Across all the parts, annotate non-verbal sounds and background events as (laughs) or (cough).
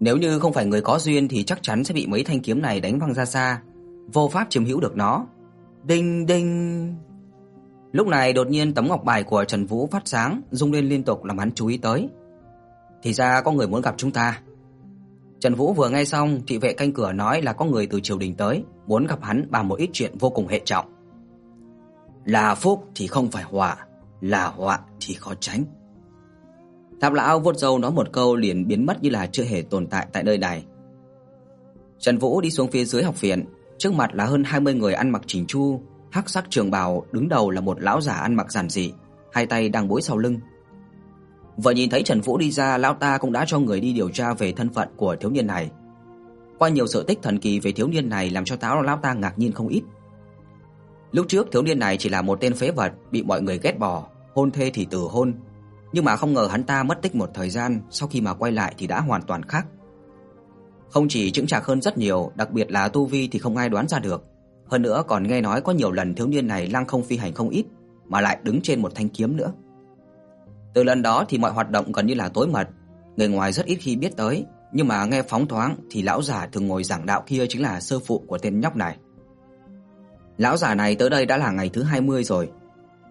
Nếu như không phải người có duyên thì chắc chắn sẽ bị mấy thanh kiếm này đánh văng ra xa, vô pháp chiếm hữu được nó. Đinh đinh. Lúc này đột nhiên tấm ngọc bài của Trần Vũ phát sáng, rung lên liên tục làm hắn chú ý tới. Thì ra có người muốn gặp chúng ta. Trần Vũ vừa nghe xong, thị vệ canh cửa nói là có người từ triều đình tới, muốn gặp hắn bàn một ít chuyện vô cùng hệ trọng. Là phúc thì không phải họa, là họa thì khó tránh. Tháp lão vuốt râu nói một câu liền biến mất như là chưa hề tồn tại tại nơi này. Trần Vũ đi xuống phía dưới học viện, trước mặt là hơn 20 người ăn mặc chỉnh chu, hắc sắc trường bào, đứng đầu là một lão giả ăn mặc giản dị, hai tay đang bối sau lưng. Vừa nhìn thấy Trần Vũ đi ra, lão ta cũng đã cho người đi điều tra về thân phận của thiếu niên này. Qua nhiều sự tích thần kỳ về thiếu niên này làm cho táo lão ta ngạc nhiên không ít. Lúc trước thiếu niên này chỉ là một tên phế vật bị mọi người ghét bỏ, hôn thê thì từ hôn, nhưng mà không ngờ hắn ta mất tích một thời gian, sau khi mà quay lại thì đã hoàn toàn khác. Không chỉ chững chạc hơn rất nhiều, đặc biệt là tu vi thì không ai đoán ra được. Hơn nữa còn nghe nói có nhiều lần thiếu niên này lăng không phi hành không ít, mà lại đứng trên một thanh kiếm nữa. Từ lần đó thì mọi hoạt động gần như là tối mật, người ngoài rất ít khi biết tới, nhưng mà nghe phóng thoáng thì lão già thường ngồi giảng đạo kia chính là sư phụ của tên nhóc này. Lão già này tới đây đã là ngày thứ 20 rồi,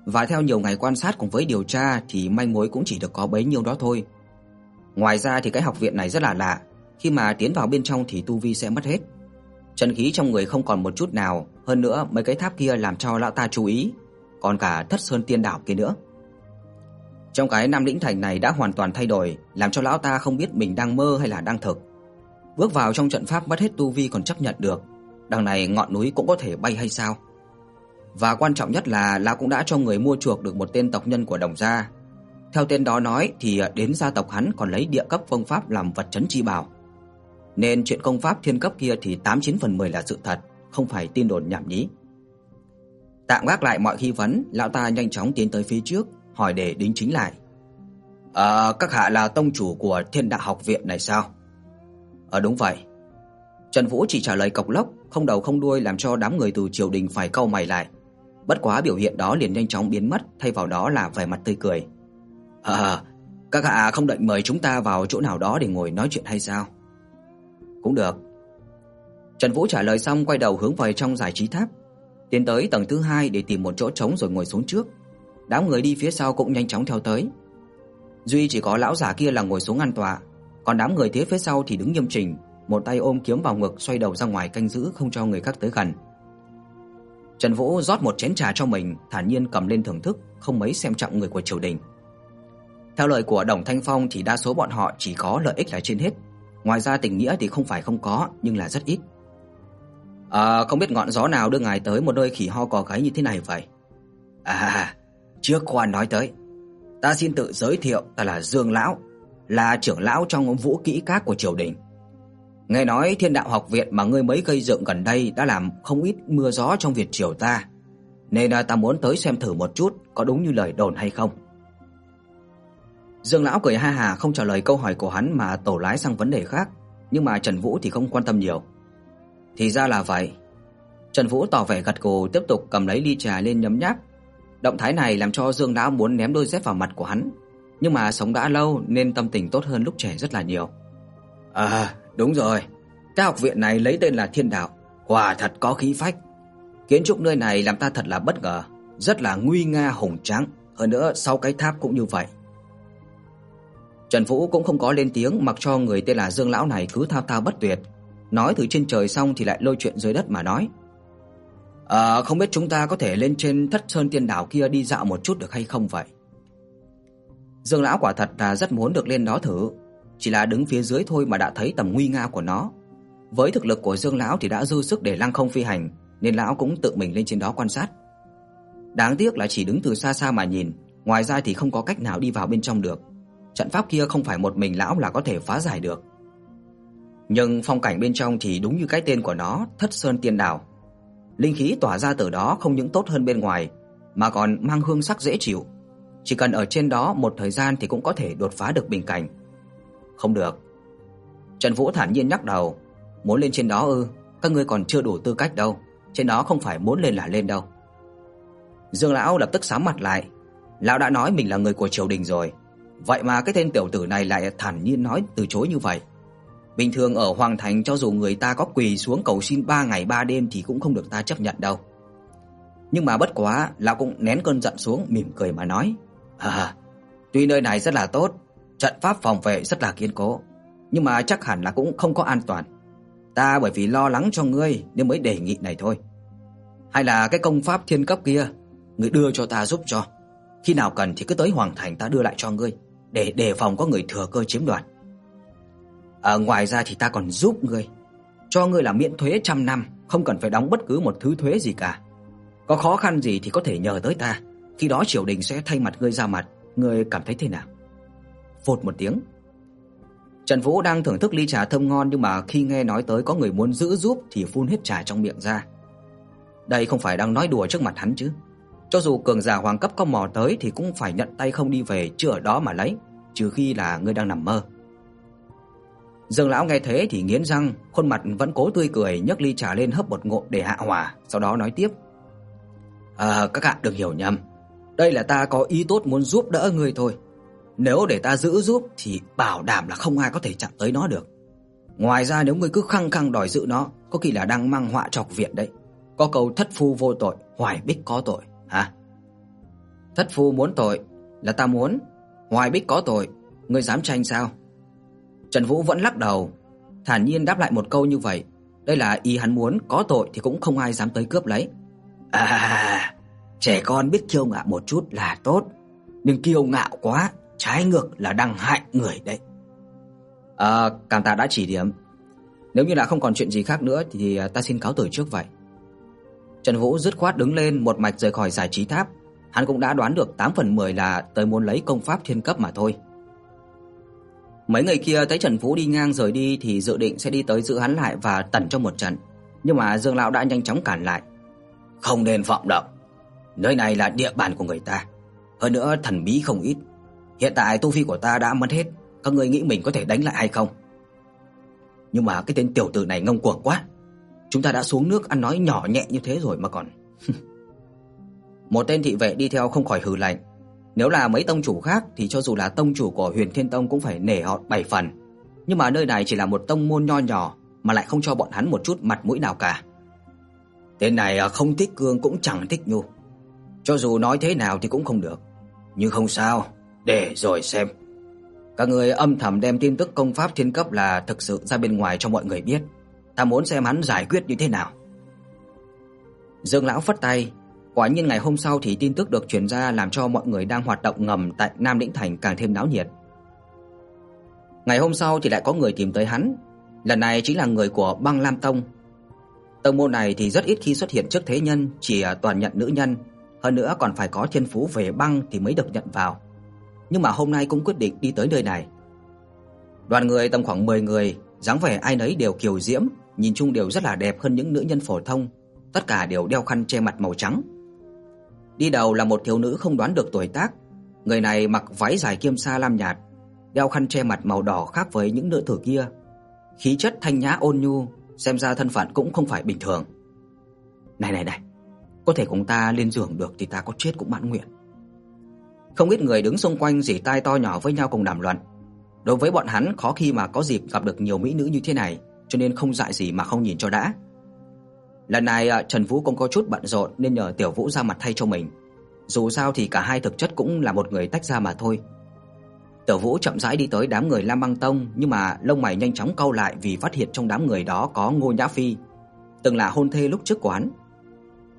và theo nhiều ngày quan sát cùng với điều tra thì manh mối cũng chỉ được có bấy nhiêu đó thôi. Ngoài ra thì cái học viện này rất là lạ, khi mà tiến vào bên trong thì tu vi sẽ mất hết. Chân khí trong người không còn một chút nào, hơn nữa mấy cái tháp kia làm cho lão ta chú ý, còn cả Thất Sơn Tiên Đảo kia nữa. Trong cái Nam Lĩnh Thành này đã hoàn toàn thay đổi, làm cho lão ta không biết mình đang mơ hay là đang thực. Bước vào trong trận pháp mất hết tu vi còn chấp nhận được, đằng này ngọn núi cũng có thể bay hay sao? Và quan trọng nhất là lão cũng đã cho người mua chuộc được một tên tộc nhân của Đồng gia. Theo tên đó nói thì à, đến gia tộc hắn còn lấy địa cấp phương pháp làm vật trấn chi bảo. Nên chuyện công pháp thiên cấp kia thì 89 phần 10 là sự thật, không phải tin đồn nhảm nhí. Tạm gác lại mọi nghi vấn, lão ta nhanh chóng tiến tới phía trước, hỏi để đính chính lại. "Ờ, các hạ là tông chủ của Thiên Đạo học viện này sao?" "Ờ đúng vậy." Trần Vũ chỉ trả lời cộc lốc, không đầu không đuôi làm cho đám người từ triều đình phải cau mày lại. Bất quá biểu hiện đó liền nhanh chóng biến mất, thay vào đó là vẻ mặt tươi cười. "À, các hạ không định mời chúng ta vào chỗ nào đó để ngồi nói chuyện hay sao?" "Cũng được." Trần Vũ trả lời xong quay đầu hướng vào trong giải trí tháp, tiến tới tầng thứ hai để tìm một chỗ trống rồi ngồi xuống trước. Đám người đi phía sau cũng nhanh chóng theo tới. Duy chỉ có lão giả kia là ngồi xuống an tọa, còn đám người phía phía sau thì đứng nghiêm chỉnh, một tay ôm kiếm vào ngực xoay đầu ra ngoài canh giữ không cho người khác tới gần. Trần Vũ rót một chén trà cho mình, thản nhiên cầm lên thưởng thức, không mấy xem trọng người của triều đình. Theo lời của Đồng Thanh Phong thì đa số bọn họ chỉ có lợi ích là trên hết, ngoài ra tình nghĩa thì không phải không có, nhưng là rất ít. À, không biết ngọn gió nào đưa ngài tới một nơi khỉ ho cò gáy như thế này vậy? À, trước qua nói tới, ta xin tự giới thiệu, ta là Dương lão, là trưởng lão trong vũ kỹ các của triều đình. Nghe nói Thiên Đạo học viện mà ngươi mới gây dựng gần đây đã làm không ít mưa gió trong Việt triều ta, nên là ta muốn tới xem thử một chút có đúng như lời đồn hay không. Dương lão cười ha hà không trả lời câu hỏi của hắn mà tổ lái sang vấn đề khác, nhưng mà Trần Vũ thì không quan tâm nhiều. Thì ra là vậy. Trần Vũ tỏ vẻ gật gù tiếp tục cầm lấy ly trà lên nhấm nháp. Động thái này làm cho Dương lão muốn ném đôi dép vào mặt của hắn, nhưng mà sống đã lâu nên tâm tình tốt hơn lúc trẻ rất là nhiều. À, đúng rồi. Cái học viện này lấy tên là Thiên Đạo, quả thật có khí phách. Kiến trúc nơi này làm ta thật là bất ngờ, rất là nguy nga hùng tráng, hơn nữa sau cái tháp cũng như vậy. Trần Vũ cũng không có lên tiếng mặc cho người tên là Dương lão này cứ thao thao bất tuyệt, nói từ trên trời xong thì lại lôi chuyện dưới đất mà nói. "Ờ, không biết chúng ta có thể lên trên Thất Sơn Tiên đảo kia đi dạo một chút được hay không vậy?" Dương lão quả thật là rất muốn được lên đó thử, chỉ là đứng phía dưới thôi mà đã thấy tầm nguy nga của nó. Với thực lực của Dương lão thì đã dư sức để lăng không phi hành, nên lão cũng tự mình lên trên đó quan sát. Đáng tiếc là chỉ đứng từ xa xa mà nhìn, ngoài ra thì không có cách nào đi vào bên trong được. Trận pháp kia không phải một mình lão là có thể phá giải được. Nhưng phong cảnh bên trong thì đúng như cái tên của nó, Thất Sơn Tiên Đảo. Linh khí tỏa ra từ đó không những tốt hơn bên ngoài, mà còn mang hương sắc dễ chịu. Chỉ cần ở trên đó một thời gian thì cũng có thể đột phá được bình cảnh. Không được. Trần Vũ thản nhiên nhắc đầu, muốn lên trên đó ư? Các ngươi còn chưa đủ tư cách đâu, trên đó không phải muốn lên là lên đâu. Dương lão lập tức sám mặt lại, lão đã nói mình là người của triều đình rồi, vậy mà cái tên tiểu tử này lại thản nhiên nói từ chối như vậy. Bình thường ở hoàng thành cho dù người ta có quỳ xuống cầu xin 3 ngày 3 đêm thì cũng không được ta chấp nhận đâu. Nhưng mà bất quá, lão cũng nén cơn giận xuống, mỉm cười mà nói: ha "À, tuy nơi này rất là tốt, trận pháp phòng vệ rất là kiên cố, nhưng mà chắc hẳn là cũng không có an toàn. Ta bởi vì lo lắng cho ngươi nên mới đề nghị này thôi. Hay là cái công pháp thiên cấp kia, ngươi đưa cho ta giúp cho. Khi nào cần thì cứ tới hoàng thành ta đưa lại cho ngươi, để đề phòng có người thừa cơ chiếm đoạt." À, ngoài ra thì ta còn giúp ngươi, cho ngươi là miễn thuế trăm năm, không cần phải đóng bất cứ một thứ thuế gì cả. Có khó khăn gì thì có thể nhờ tới ta, khi đó triều đình sẽ thay mặt ngươi ra mặt, ngươi cảm thấy thế nào? Vột một tiếng. Trần Vũ đang thưởng thức ly trà thơm ngon nhưng mà khi nghe nói tới có người muốn giữ giúp thì phun hết trà trong miệng ra. Đây không phải đang nói đùa trước mặt hắn chứ? Cho dù cường giả hoàng cấp có mò tới thì cũng phải nhận tay không đi về chứ ở đó mà lấy, trừ khi là ngươi đang nằm mơ. Dương lão nghe thế thì nghiến răng, khuôn mặt vẫn cố tươi cười, nhấc ly trà lên hấp một ngụm để hạ hỏa, sau đó nói tiếp: "À, các bạn đừng hiểu nhầm. Đây là ta có ý tốt muốn giúp đỡ ngươi thôi. Nếu để ta giữ giúp thì bảo đảm là không ai có thể chạm tới nó được. Ngoài ra nếu ngươi cứ khăng khăng đòi giữ nó, có khi là đang mang họa chọc viện đấy. Có câu thất phu vô tội, hoài bích có tội, hả? Thất phu muốn tội là ta muốn, hoài bích có tội, ngươi dám tranh sao?" Trần Vũ vẫn lắc đầu, thản nhiên đáp lại một câu như vậy. Đây là ý hắn muốn, có tội thì cũng không ai dám tới cướp lấy. À, trẻ con biết kiêu ngạo một chút là tốt, nhưng kiêu ngạo quá, trái ngược là đang hại người đấy. À, cảm tạ đã chỉ điểm. Nếu như là không còn chuyện gì khác nữa thì à, ta xin cáo từ trước vậy. Trần Vũ dứt khoát đứng lên một mạch rời khỏi giải trí tháp, hắn cũng đã đoán được 8 phần 10 là tới muốn lấy công pháp thiên cấp mà thôi. Mấy người kia thấy Trần Vũ đi ngang rời đi thì dự định sẽ đi tới giữ hắn lại và tẩn cho một trận, nhưng mà Dương lão đã nhanh chóng cản lại. Không nên vọng động. Nơi này là địa bàn của người ta, hơn nữa thần bí không ít. Hiện tại tu vi của ta đã mất hết, các ngươi nghĩ mình có thể đánh lại hay không? Nhưng mà cái tên tiểu tử này ngông cuồng quá. Chúng ta đã xuống nước ăn nói nhỏ nhẹ như thế rồi mà còn. (laughs) một tên thị vệ đi theo không khỏi hừ lạnh, nếu là mấy tông chủ khác thì cho dù là tông chủ của Huyền Thiên Tông cũng phải nể họ bảy phần. Nhưng mà nơi này chỉ là một tông môn nho nhỏ mà lại không cho bọn hắn một chút mặt mũi nào cả. Tên này à, không thích cương cũng chẳng thích nhu. Cho dù nói thế nào thì cũng không được. Nhưng không sao, để rồi xem. Các người âm thầm đem tin tức công pháp thiên cấp là thực sự ra bên ngoài cho mọi người biết. Ta muốn xem hắn giải quyết như thế nào. Dương lão phất tay, Quả nhiên ngày hôm sau thì tin tức được truyền ra làm cho mọi người đang hoạt động ngầm tại Nam Lĩnh Thành càng thêm náo nhiệt. Ngày hôm sau thì lại có người tìm tới hắn, lần này chính là người của Băng Lam Tông. Tông môn này thì rất ít khi xuất hiện trước thế nhân, chỉ toàn nhận nữ nhân, hơn nữa còn phải có thiên phú về băng thì mới được nhận vào. Nhưng mà hôm nay cũng quyết định đi tới nơi này. Đoàn người tầm khoảng 10 người, dáng vẻ ai nấy đều kiều diễm, nhìn chung đều rất là đẹp hơn những nữ nhân phổ thông, tất cả đều đeo khăn che mặt màu trắng. Đi đầu là một thiếu nữ không đoán được tuổi tác. Người này mặc váy dài kiêm sa lam nhạt, đeo khăn che mặt màu đỏ khác với những nữ tử kia. Khí chất thanh nhã ôn nhu, xem ra thân phận cũng không phải bình thường. Này này này, có thể cùng ta lên giường được thì ta có chết cũng mãn nguyện. Không ít người đứng xung quanh rỉ tai to nhỏ với nhau cùng đàm luận. Đối với bọn hắn khó khi mà có dịp gặp được nhiều mỹ nữ như thế này, cho nên không dại gì mà không nhìn cho đã. Lần này à, Trần Vũ cũng có chút bận rộn nên nhờ Tiểu Vũ ra mặt thay cho mình. Dù sao thì cả hai thực chất cũng là một người tách ra mà thôi. Tiểu Vũ chậm rãi đi tới đám người Lam Băng Tông, nhưng mà lông mày nhanh chóng cau lại vì phát hiện trong đám người đó có Ngô Nhã Phi, từng là hôn thê lúc trước của hắn.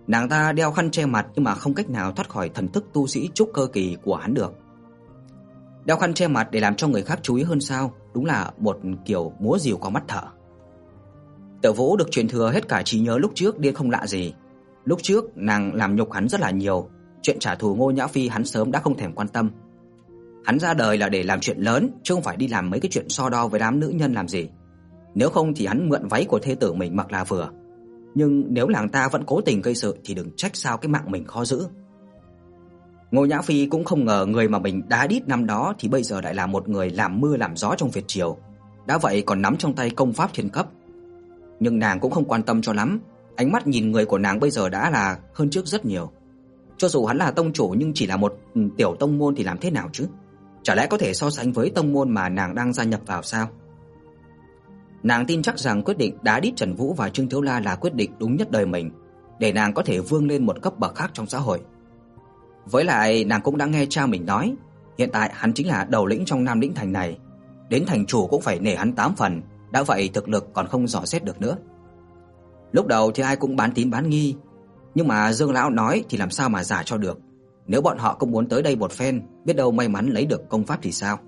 Nàng ta đeo khăn che mặt nhưng mà không cách nào thoát khỏi thần thức tu sĩ trúc cơ kỳ của hắn được. Đeo khăn che mặt để làm cho người khác chú ý hơn sao, đúng là một kiểu múa rìu qua mắt thở. Tiểu Vũ được truyền thừa hết cả trí nhớ lúc trước điên không lạ gì. Lúc trước nàng làm nhục hắn rất là nhiều, chuyện trả thù Ngô Nhã Phi hắn sớm đã không thèm quan tâm. Hắn ra đời là để làm chuyện lớn, chứ không phải đi làm mấy cái chuyện so đo với đám nữ nhân làm gì. Nếu không thì hắn mượn váy của thê tử mình mặc là vừa. Nhưng nếu làng ta vẫn cố tình gây sự thì đừng trách sao cái mạng mình khó giữ. Ngô Nhã Phi cũng không ngờ người mà mình đá đít năm đó thì bây giờ lại là một người làm mưa làm gió trong Việt triều. Đã vậy còn nắm trong tay công pháp thiên cấp, nhưng nàng cũng không quan tâm cho lắm, ánh mắt nhìn người của nàng bây giờ đã là hơn trước rất nhiều. Cho dù hắn là tông chủ nhưng chỉ là một ừ, tiểu tông môn thì làm thế nào chứ? Chả lẽ có thể so sánh với tông môn mà nàng đang gia nhập vào sao? Nàng tin chắc rằng quyết định đá đít Trần Vũ và Trương Thiếu La là quyết định đúng nhất đời mình, để nàng có thể vươn lên một cấp bậc khác trong xã hội. Với lại nàng cũng đã nghe cha mình nói, hiện tại hắn chính là đầu lĩnh trong Nam Lĩnh thành này, đến thành chủ cũng phải nể hắn tám phần, đã vậy thực lực còn không dò xét được nữa. Lúc đầu thì ai cũng bán tín bán nghi, nhưng mà Dương lão nói thì làm sao mà giả cho được. Nếu bọn họ cũng muốn tới đây một phen, biết đâu may mắn lấy được công pháp thì sao?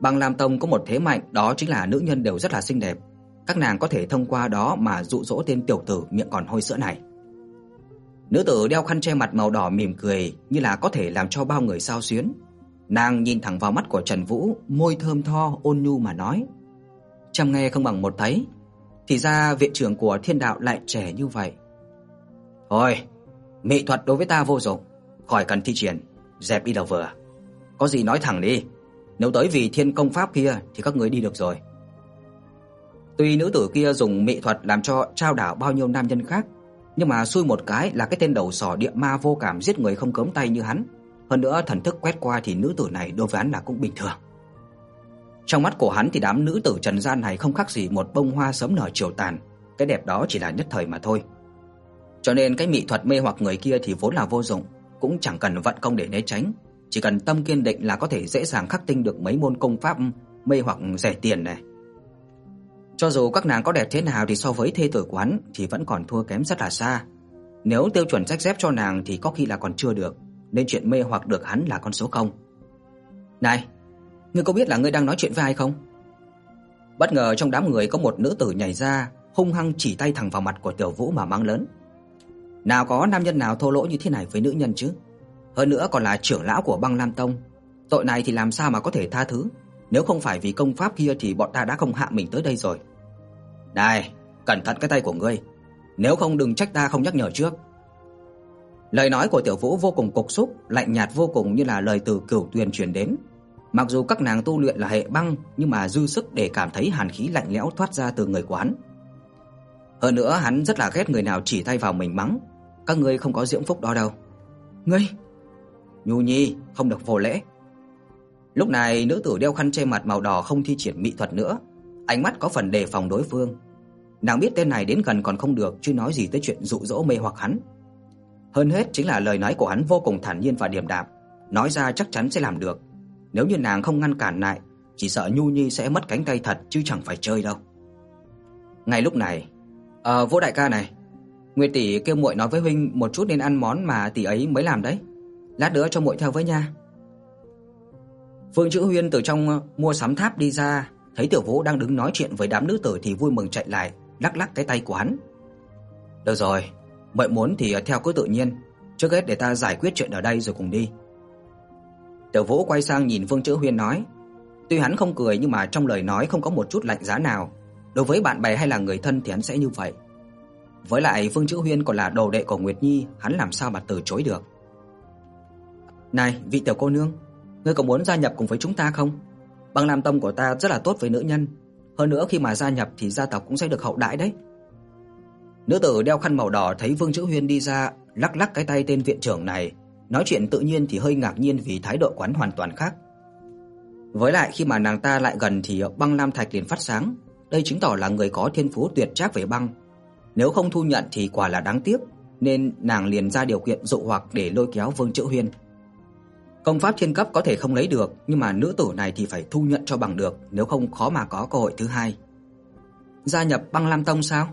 Băng Lam Tông có một thế mạnh đó chính là nữ nhân đều rất là xinh đẹp. Các nàng có thể thông qua đó mà dụ dỗ tên tiểu tử miệng còn hôi sữa này. Nữ tử đeo khăn che mặt màu đỏ mỉm cười như là có thể làm cho bao người sao xuyến. Nàng nhìn thẳng vào mắt của Trần Vũ, môi thơm tho ôn nhu mà nói: "Trăm nghe không bằng một thấy, thì ra viện trưởng của Thiên Đạo lại trẻ như vậy." "Thôi, mỹ thuật đối với ta vô dụng, khỏi cần thi triển, dẹp đi đâu vừa. Có gì nói thẳng đi." Nếu tới vì thiên công pháp kia thì các ngươi đi được rồi. Tuy nữ tử kia dùng mỹ thuật làm cho trao đảo bao nhiêu nam nhân khác, nhưng mà xui một cái là cái tên đầu sỏ địa ma vô cảm giết người không cấm tay như hắn, hơn nữa thần thức quét qua thì nữ tử này đối với hắn là cũng bình thường. Trong mắt của hắn thì đám nữ tử trần gian này không khác gì một bông hoa sớm nở chiều tàn, cái đẹp đó chỉ là nhất thời mà thôi. Cho nên cái mỹ thuật mê hoặc người kia thì vốn là vô dụng, cũng chẳng cần vận công để né tránh, chỉ cần tâm kiên định là có thể dễ dàng khắc tinh được mấy môn công pháp mê hoặc rẻ tiền này. Cho dù các nàng có đẹp thế nào thì so với thê tử quán thì vẫn còn thua kém rất là xa. Nếu tiêu chuẩn rách dép cho nàng thì có khi là còn chưa được, nên chuyện mê hoặc được hắn là con số không. Này, ngươi có biết là ngươi đang nói chuyện với ai không? Bất ngờ trong đám người có một nữ tử nhảy ra, hung hăng chỉ tay thẳng vào mặt của Tiểu Vũ mà mang lớn. Nào có nam nhân nào thô lỗ như thế này với nữ nhân chứ? Hơn nữa còn là trưởng lão của Băng Lam Tông. Tội này thì làm sao mà có thể tha thứ, nếu không phải vì công pháp kia thì bọn ta đã không hạ mình tới đây rồi. Này, cẩn thận cái tay của ngươi, nếu không đừng trách ta không nhắc nhở trước. Lời nói của Tiểu Vũ vô cùng cục xúc, lạnh nhạt vô cùng như là lời từ cửu tuyền truyền đến. Mặc dù các nàng tu luyện là hệ băng, nhưng mà dư sức để cảm thấy hàn khí lạnh lẽo thoát ra từ người quán. Hơn nữa hắn rất là ghét người nào chỉ tay vào mình mắng, các ngươi không có diễm phúc đó đâu. Ngươi Nhu Nhi, không được vô lễ. Lúc này nữ tử đeo khăn che mặt màu đỏ không thi triển mỹ thuật nữa, ánh mắt có phần đề phòng đối phương. Nàng biết tên này đến gần còn không được, chứ nói gì tới chuyện dụ dỗ mê hoặc hắn. Hơn hết chính là lời nói của hắn vô cùng thản nhiên và điềm đạm, nói ra chắc chắn sẽ làm được. Nếu như nàng không ngăn cản lại, chỉ sợ Nhu Nhi sẽ mất cánh tay thật chứ chẳng phải chơi đâu. Ngay lúc này, "Ờ, Vô đại ca này, Nguyệt tỷ kêu muội nói với huynh một chút nên ăn món mà tỷ ấy mới làm đấy." Lát nữa cho muội theo với nha." Phương Chữ Huyên từ trong ờ, mua sắm tháp đi ra, thấy Tiểu Vũ đang đứng nói chuyện với đám nữ tử thì vui mừng chạy lại, lắc lắc cái tay của hắn. "Được rồi, muội muốn thì ờ, theo cứ tự nhiên, trước hết để ta giải quyết chuyện ở đây rồi cùng đi." Tiểu Vũ quay sang nhìn Phương Chữ Huyên nói, tuy hắn không cười nhưng mà trong lời nói không có một chút lạnh giá nào, đối với bạn bè hay là người thân thì hắn sẽ như vậy. Với lại Phương Chữ Huyên còn là đồ đệ của Nguyệt Nhi, hắn làm sao mà từ chối được. "Này, vị tiểu cô nương, ngươi có muốn gia nhập cùng với chúng ta không? Băng Nam Tông của ta rất là tốt với nữ nhân, hơn nữa khi mà gia nhập thì gia tộc cũng sẽ được hậu đãi đấy." Nữ tử đeo khăn màu đỏ thấy Vương Chữ Huyên đi ra, lắc lắc cái tay tên viện trưởng này, nói chuyện tự nhiên thì hơi ngạc nhiên vì thái độ quán hoàn toàn khác. Với lại khi mà nàng ta lại gần thì băng lam thạch liền phát sáng, đây chứng tỏ là người có thiên phú tuyệt trác về băng. Nếu không thu nhận thì quả là đáng tiếc, nên nàng liền ra điều kiện dụ hoặc để lôi kéo Vương Chữ Huyên. Công pháp thiên cấp có thể không lấy được, nhưng mà nữ tử này thì phải thu nhận cho bằng được, nếu không khó mà có cơ hội thứ hai. Gia nhập Băng Lam Tông sao?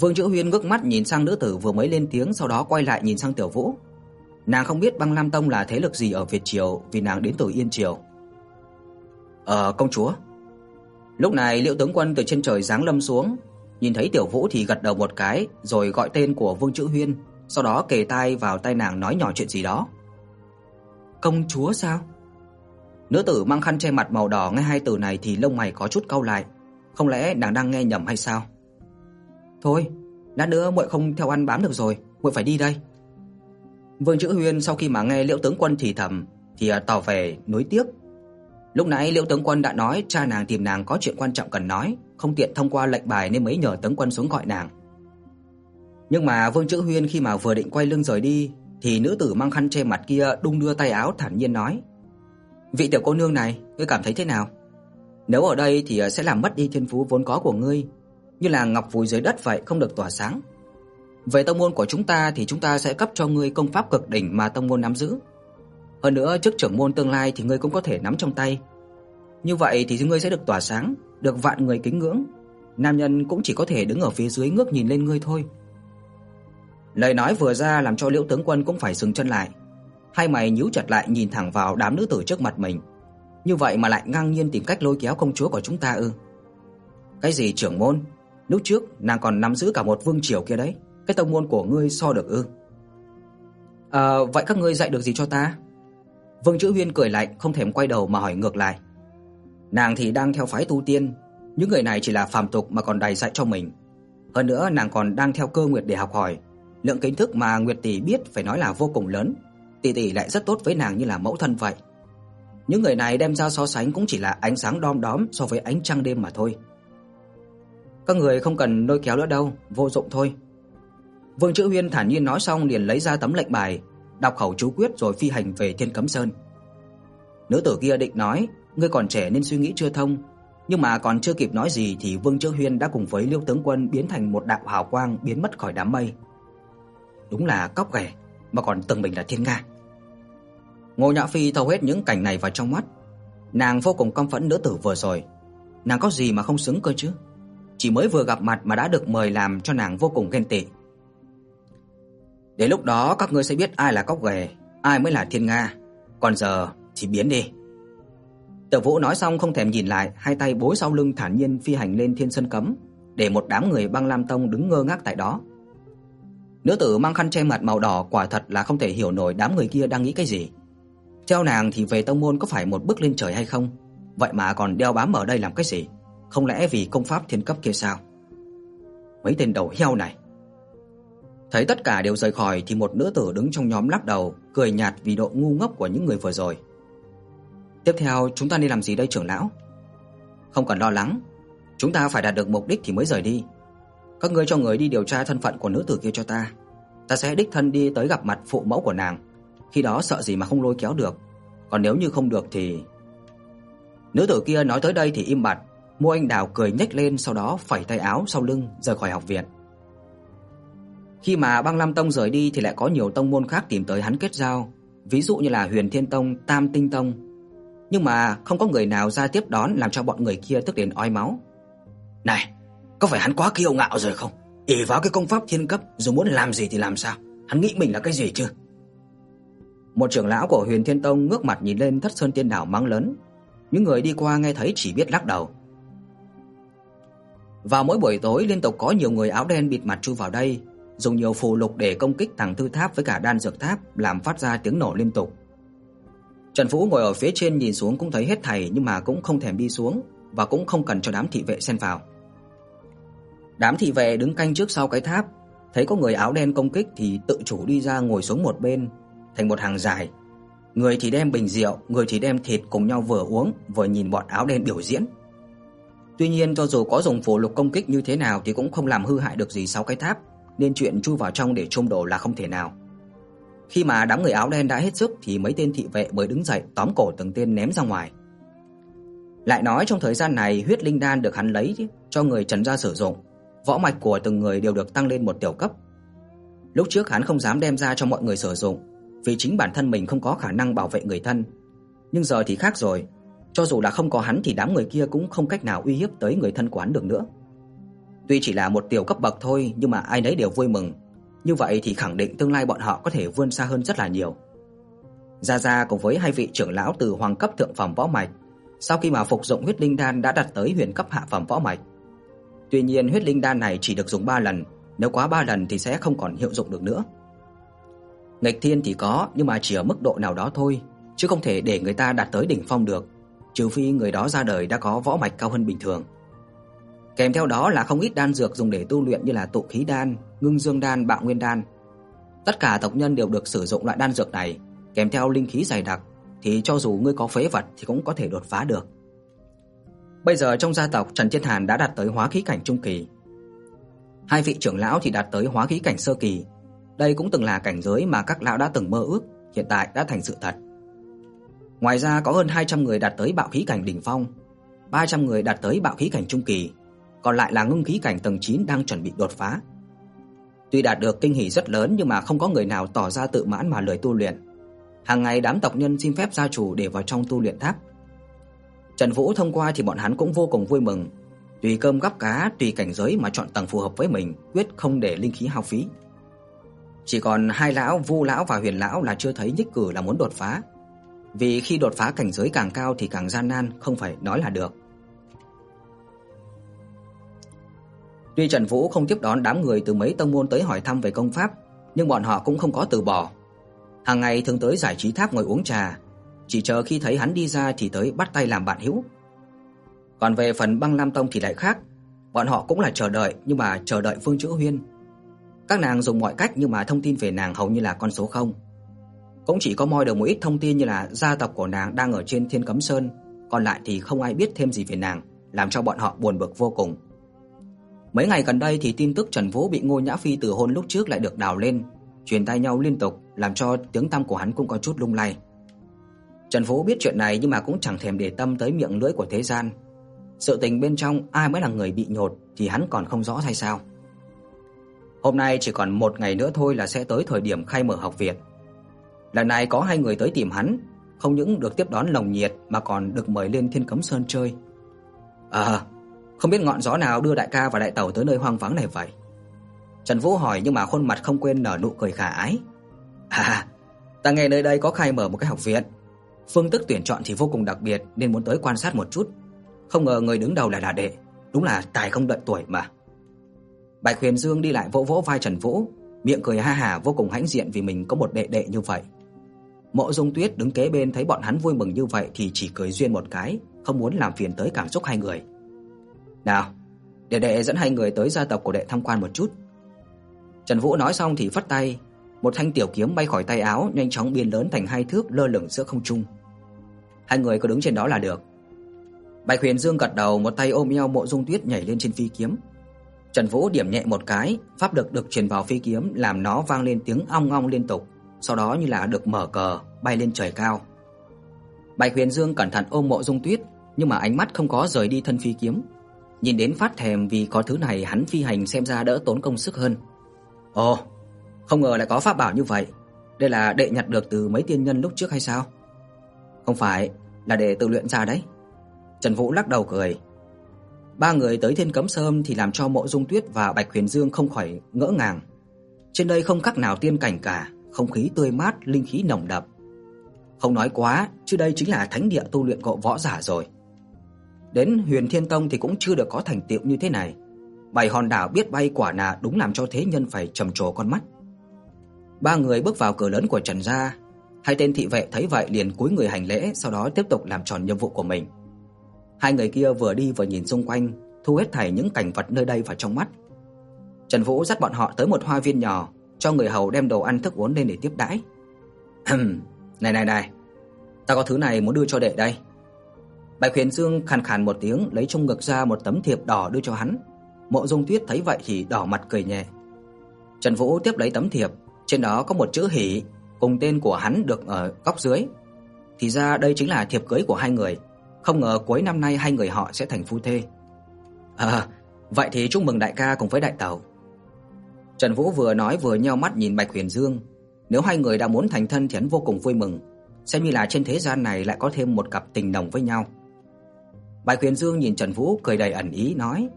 Vương Chữ Huyên ngước mắt nhìn sang nữ tử vừa mới lên tiếng, sau đó quay lại nhìn sang Tiểu Vũ. Nàng không biết Băng Lam Tông là thế lực gì ở Việt Triều vì nàng đến từ Yên Triều. "Ờ, công chúa." Lúc này Liễu tướng quân từ trên trời giáng lâm xuống, nhìn thấy Tiểu Vũ thì gật đầu một cái, rồi gọi tên của Vương Chữ Huyên, sau đó kề tai vào tai nàng nói nhỏ chuyện gì đó. Công chúa sao? Nữ tử mang khăn che mặt màu đỏ nghe hai từ này thì lông mày có chút cau lại, không lẽ nàng đang nghe nhầm hay sao? Thôi, lát nữa muội không theo ăn bám được rồi, muội phải đi đây. Vương Chữ Huyên sau khi mà nghe Liễu tướng quân thì thầm thì à, tỏ vẻ nuối tiếc. Lúc nãy Liễu tướng quân đã nói cha nàng tìm nàng có chuyện quan trọng cần nói, không tiện thông qua lệnh bài nên mới nhờ tướng quân xuống gọi nàng. Nhưng mà Vương Chữ Huyên khi mà vừa định quay lưng rời đi thì nữ tử mang khăn che mặt kia đung đưa tay áo thản nhiên nói: "Vị tiểu cô nương này, ngươi cảm thấy thế nào?" Nếu ở đây thì ờ, sẽ làm mất đi thiên phú vốn có của ngươi, như là ngọc vùi dưới đất vậy không được tỏa sáng. Về tông môn của chúng ta thì chúng ta sẽ cấp cho ngươi công pháp cực đỉnh mà tông môn nắm giữ. Hơn nữa chức trưởng môn tương lai thì ngươi cũng có thể nắm trong tay. Như vậy thì ngươi sẽ được tỏa sáng, được vạn người kính ngưỡng. Nam nhân cũng chỉ có thể đứng ở phía dưới ngước nhìn lên ngươi thôi. Lời nói vừa ra làm cho Liễu tướng quân cũng phải dừng chân lại. Hai mày nhíu chặt lại nhìn thẳng vào đám nữ tử trước mặt mình. Như vậy mà lại ngang nhiên tìm cách lôi kéo công chúa của chúng ta ư? Cái gì trưởng môn? Lúc trước nàng còn nắm giữ cả một vương triều kia đấy, cái tông môn của ngươi so được ư? À, vậy các ngươi dạy được gì cho ta? Vương Chữ Huyên cười lạnh, không thèm quay đầu mà hỏi ngược lại. Nàng thì đang theo phái tu tiên, những người này chỉ là phàm tục mà còn đầy dạy cho mình. Hơn nữa nàng còn đang theo cơ nguyệt để học hỏi, lượng kiến thức mà Nguyệt tỷ biết phải nói là vô cùng lớn, tỷ tỷ lại rất tốt với nàng như là mẫu thân vậy. Những người này đem ra so sánh cũng chỉ là ánh sáng đom đóm so với ánh trăng đêm mà thôi. Các người không cần lôi kéo nữa đâu, vô dụng thôi. Vương Chữ Huyên thản nhiên nói xong liền lấy ra tấm lệnh bài, đọc khẩu chú quyết rồi phi hành về Thiên Cấm Sơn. Nữ tử kia định nói, ngươi còn trẻ nên suy nghĩ chưa thông, nhưng mà còn chưa kịp nói gì thì Vương Chữ Huyên đã cùng với Liêu tướng quân biến thành một đạo hào quang biến mất khỏi đám mây. Đúng là cóc ghẻ, mà còn tưởng mình là thiên nga. Ngô Nhã Phi thâu hết những cảnh này vào trong mắt, nàng vô cùng căm phẫn nữ tử vừa rồi. Nàng có gì mà không xứng cơ chứ? Chỉ mới vừa gặp mặt mà đã được mời làm cho nàng vô cùng ghen tị. Đến lúc đó các ngươi sẽ biết ai là cóc ghẻ, ai mới là thiên nga. Còn giờ thì biến đi. Tử Vũ nói xong không thèm nhìn lại, hai tay bối sau lưng thản nhiên phi hành lên Thiên Sơn cấm, để một đám người băng lam tông đứng ngơ ngác tại đó. Nữ tử mang khăn che mặt màu đỏ quả thật là không thể hiểu nổi đám người kia đang nghĩ cái gì. Theo nàng thì về tông môn có phải một bước lên trời hay không? Vậy mà còn đeo bám ở đây làm cái gì? Không lẽ vì công pháp thiên cấp kia sao? Mấy tên đầu heo này. Thấy tất cả đều rời khỏi thì một nữ tử đứng trong nhóm lắc đầu, cười nhạt vì độ ngu ngốc của những người vừa rồi. Tiếp theo chúng ta nên làm gì đây trưởng lão? Không cần lo lắng, chúng ta phải đạt được mục đích thì mới rời đi. Các ngươi cho người đi điều tra thân phận của nữ tử kia cho ta. Ta sẽ đích thân đi tới gặp mặt phụ mẫu của nàng. Khi đó sợ gì mà không lôi kéo được. Còn nếu như không được thì Nữ tử kia nói tới đây thì im bặt, Mộ Anh Đào cười nhếch lên sau đó phẩy tay áo sau lưng rời khỏi học viện. Khi mà Băng Lam Tông rời đi thì lại có nhiều tông môn khác tìm tới hắn kết giao, ví dụ như là Huyền Thiên Tông, Tam Tinh Tông. Nhưng mà không có người nào ra tiếp đón làm cho bọn người kia tức đến ói máu. "Này, có phải hắn quá kiêu ngạo rồi không? Ỷ vào cái công pháp thiên cấp rồi muốn làm gì thì làm sao? Hắn nghĩ mình là cái gì chứ?" Một trưởng lão của Huyền Thiên Tông ngước mặt nhìn lên Thất Sơn Tiên Đảo mắng lớn. Những người đi qua nghe thấy chỉ biết lắc đầu. Vào mỗi buổi tối liên tục có nhiều người áo đen bịt mặt chui vào đây, dùng nhiều phù lục để công kích thẳng thư tháp với cả đan dược tháp, làm phát ra tiếng nổ liên tục. Trần Vũ ngồi ở phía trên nhìn xuống cũng thấy hết thảy nhưng mà cũng không thèm đi xuống và cũng không cần cho đám thị vệ xen vào. Đám thị vệ đứng canh trước sau cái tháp, thấy có người áo đen công kích thì tự chủ đi ra ngồi xuống một bên, thành một hàng dài. Người thì đem bình rượu, người thì đem thịt cùng nhau vừa uống, vừa nhìn bọn áo đen biểu diễn. Tuy nhiên cho dù có dùng phù lục công kích như thế nào thì cũng không làm hư hại được gì sau cái tháp, nên chuyện chui vào trong để trông đồ là không thể nào. Khi mà đám người áo đen đã hết sức thì mấy tên thị vệ mới đứng dậy tóm cổ từng tên ném ra ngoài. Lại nói trong thời gian này huyết linh đan được hắn lấy cho người Trần gia sử dụng, võ mạch của từng người đều được tăng lên một tiểu cấp. Lúc trước hắn không dám đem ra cho mọi người sử dụng, vì chính bản thân mình không có khả năng bảo vệ người thân. Nhưng giờ thì khác rồi, cho dù là không có hắn thì đám người kia cũng không cách nào uy hiếp tới người thân của hắn được nữa. Tuy chỉ là một tiểu cấp bậc thôi, nhưng mà ai nấy đều vui mừng. Như vậy thì khẳng định tương lai bọn họ có thể vươn xa hơn rất là nhiều. Gia Gia cùng với hai vị trưởng lão từ hoàng cấp thượng phẩm võ mạch, sau khi mà phục dụng huyết linh đan đã đạt tới huyền cấp hạ phẩm võ mạch. Tuy nhiên huyết linh đan này chỉ được dùng 3 lần, nếu quá 3 lần thì sẽ không còn hiệu dụng được nữa. Nghịch thiên thì có, nhưng mà chỉ ở mức độ nào đó thôi, chứ không thể để người ta đạt tới đỉnh phong được, trừ phi người đó ra đời đã có võ mạch cao hơn bình thường. Kèm theo đó là không ít đan dược dùng để tu luyện như là tụ khí đan, ngưng dương đan, bạo nguyên đan. Tất cả tộc nhân đều được sử dụng loại đan dược này, kèm theo linh khí dày đặc thì cho dù ngươi có phế vật thì cũng có thể đột phá được. Bây giờ trong gia tộc Trần Thiên Hàn đã đạt tới hóa khí cảnh trung kỳ. Hai vị trưởng lão thì đạt tới hóa khí cảnh sơ kỳ. Đây cũng từng là cảnh giới mà các lão đã từng mơ ước, hiện tại đã thành sự thật. Ngoài ra có hơn 200 người đạt tới bạo khí cảnh đỉnh phong, 300 người đạt tới bạo khí cảnh trung kỳ, còn lại là ngưng khí cảnh tầng 9 đang chuẩn bị đột phá. Tuy đạt được kinh hỉ rất lớn nhưng mà không có người nào tỏ ra tự mãn mà lười tu luyện. Hàng ngày đám tộc nhân xin phép gia chủ để vào trong tu luyện tháp. Trần Vũ thông qua thì bọn hắn cũng vô cùng vui mừng, tùy cơm gắp cá, tùy cảnh giới mà chọn tầng phù hợp với mình, quyết không để linh khí hao phí. Chỉ còn hai lão Vu lão và Huyền lão là chưa thấy nhích cử là muốn đột phá. Vì khi đột phá cảnh giới càng cao thì càng gian nan, không phải nói là được. Tuy Trần Vũ không tiếp đón đám người từ mấy tông môn tới hỏi thăm về công pháp, nhưng bọn họ cũng không có từ bỏ. Hàng ngày thường tới giải trí tháp ngồi uống trà, chỉ chờ khi thấy hắn đi ra thì tới bắt tay làm bạn hữu. Còn về phần Băng Lam Tông thì lại khác, bọn họ cũng là chờ đợi nhưng mà chờ đợi Phương Chữ Huyên. Các nàng dùng mọi cách nhưng mà thông tin về nàng hầu như là con số 0. Cũng chỉ có moi được một ít thông tin như là gia tộc của nàng đang ở trên Thiên Cấm Sơn, còn lại thì không ai biết thêm gì về nàng, làm cho bọn họ buồn bực vô cùng. Mấy ngày gần đây thì tin tức Trần Vũ bị Ngô Nhã Phi từ hôn lúc trước lại được đào lên, truyền tai nhau liên tục, làm cho tiếng tăm của hắn cũng có chút lung lay. Trần Vũ biết chuyện này nhưng mà cũng chẳng thèm để tâm tới miệng lưỡi của thế gian. Sự tình bên trong ai mới là người bị nhột thì hắn còn không rõ hay sao? Hôm nay chỉ còn một ngày nữa thôi là sẽ tới thời điểm khai mở học viện. Lần này có hai người tới tìm hắn, không những được tiếp đón nồng nhiệt mà còn được mời lên Thiên Cấm Sơn chơi. À, không biết ngọn gió nào đưa đại ca và đại tẩu tới nơi hoang vắng này vậy? Trần Vũ hỏi nhưng mà khuôn mặt không quên nở nụ cười khả ái. À, ta nghe nơi đây có khai mở một cái học viện. Phương thức tuyển chọn thì vô cùng đặc biệt nên muốn tới quan sát một chút. Không ngờ người đứng đầu lại là đệ, đúng là tài không đợi tuổi mà. Bạch Huyền Dương đi lại vỗ vỗ vai Trần Vũ, miệng cười ha hả vô cùng hãnh diện vì mình có một đệ đệ như vậy. Mộ Dung Tuyết đứng kế bên thấy bọn hắn vui mừng như vậy thì chỉ cười duyên một cái, không muốn làm phiền tới cảm xúc hai người. "Nào, để đệ dẫn hai người tới gia tộc của đệ tham quan một chút." Trần Vũ nói xong thì phất tay, một thanh tiểu kiếm bay khỏi tay áo, nhanh chóng biến lớn thành hai thước lơ lửng giữa không trung. Hai người cứ đứng trên đó là được. Bạch Huyền Dương gật đầu, một tay ôm eo Mộ Dung Tuyết nhảy lên trên phi kiếm. Trần Vũ điểm nhẹ một cái, pháp lực được truyền vào phi kiếm làm nó vang lên tiếng ong ong liên tục, sau đó như là được mở cờ, bay lên trời cao. Bạch Huyền Dương cẩn thận ôm Mộ Dung Tuyết, nhưng mà ánh mắt không có rời đi thân phi kiếm. Nhìn đến phát thèm vì có thứ này hắn phi hành xem ra đỡ tốn công sức hơn. Ồ, không ngờ lại có pháp bảo như vậy. Đây là đệ nhặt được từ mấy tiên nhân lúc trước hay sao? Không phải, là đệ tự luyện ra đấy. Trần Vũ lắc đầu cười. Ba người tới Thiên Cấm Sơn thì làm cho Mộ Dung Tuyết và Bạch Huyền Dương không khỏi ngỡ ngàng. Trên đây không khác nào tiên cảnh cả, không khí tươi mát, linh khí nồng đậm. Không nói quá, chứ đây chính là thánh địa tu luyện của võ giả rồi. Đến Huyền Thiên Tông thì cũng chưa được có thành tựu như thế này. Bảy hòn đảo biết bay quả là đúng làm cho thế nhân phải trầm trồ con mắt. Ba người bước vào cửa lớn của Trần gia, hai tên thị vệ thấy vậy liền cúi người hành lễ, sau đó tiếp tục làm tròn nhiệm vụ của mình. Hai người kia vừa đi vừa nhìn xung quanh, thu hết thảy những cảnh vật nơi đây vào trong mắt. Trần Vũ dắt bọn họ tới một hoa viên nhỏ, cho người hầu đem đồ ăn thức uống lên để tiếp đãi. "Này này này, ta có thứ này muốn đưa cho đệ đây." Bạch Huyền Dương khàn khàn một tiếng, lấy trong ngực ra một tấm thiệp đỏ đưa cho hắn. Mộ Dung Tuyết thấy vậy thì đỏ mặt cười nhẹ. Trần Vũ tiếp lấy tấm thiệp, trên đó có một chữ hỷ cùng tên của hắn được ở góc dưới. Thì ra đây chính là thiệp cưới của hai người, không ngờ cuối năm nay hai người họ sẽ thành phu thê. À, vậy thì chúc mừng đại ca cùng với đại tẩu. Trần Vũ vừa nói vừa nheo mắt nhìn Bạch Huyền Dương, nếu hai người đã muốn thành thân thì hắn vô cùng vui mừng, xem như là trên thế gian này lại có thêm một cặp tình đồng với nhau. Bạch Huyền Dương nhìn Trần Vũ cười đầy ẩn ý nói: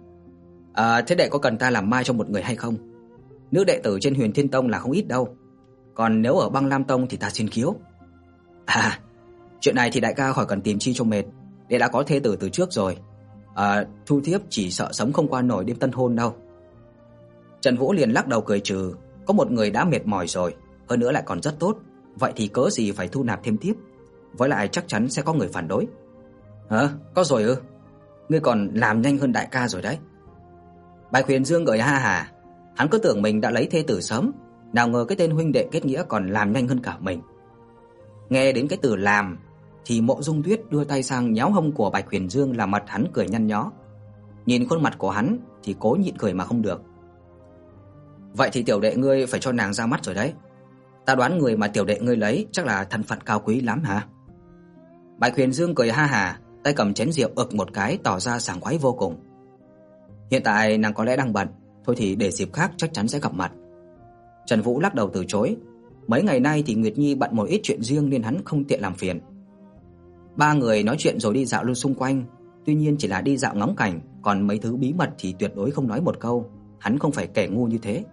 "À, thế đệ có cần ta làm mai cho một người hay không? Nữ đệ tử trên Huyền Thiên Tông là không ít đâu, còn nếu ở Băng Lam Tông thì ta xin khiếu." "À, chuyện này thì đại ca khỏi cần tìm chi cho mệt, đệ đã có thê tử từ trước rồi. À, thu thiếp chỉ sợ sống không qua nổi đêm tân hôn đâu." Trần Vũ liền lắc đầu cười trừ, có một người đã mệt mỏi rồi, hơn nữa lại còn rất tốt, vậy thì cớ gì phải thu nạp thêm tiếp? Với lại chắc chắn sẽ có người phản đối. Hả? Có rồi ư? Ngươi còn làm nhanh hơn đại ca rồi đấy. Bạch Huyền Dương cười ha Hà hắn cứ tưởng mình đã lấy thê tử sớm, nào ngờ cái tên huynh đệ kết nghĩa còn làm nhanh hơn cả mình. Nghe đến cái từ làm thì Mộ Dung Tuyết đưa tay sang nhéo hông của Bạch Huyền Dương làm mặt hắn cười nhăn nhó. Nhìn khuôn mặt của hắn thì cố nhịn cười mà không được. Vậy thì tiểu đệ ngươi phải cho nàng ra mắt rồi đấy. Ta đoán người mà tiểu đệ ngươi lấy chắc là thân phận cao quý lắm hả? Bạch Huyền Dương cười ha hả, tay cầm chén rượu ực một cái tỏ ra sảng khoái vô cùng. Hiện tại nàng có lẽ đang bận, thôi thì để dịp khác chắc chắn sẽ gặp mặt. Trần Vũ lắc đầu từ chối, mấy ngày nay thì Nguyệt Nhi bận một ít chuyện riêng nên hắn không tiện làm phiền. Ba người nói chuyện rồi đi dạo luôn xung quanh, tuy nhiên chỉ là đi dạo ngắm cảnh, còn mấy thứ bí mật thì tuyệt đối không nói một câu, hắn không phải kẻ ngu như thế.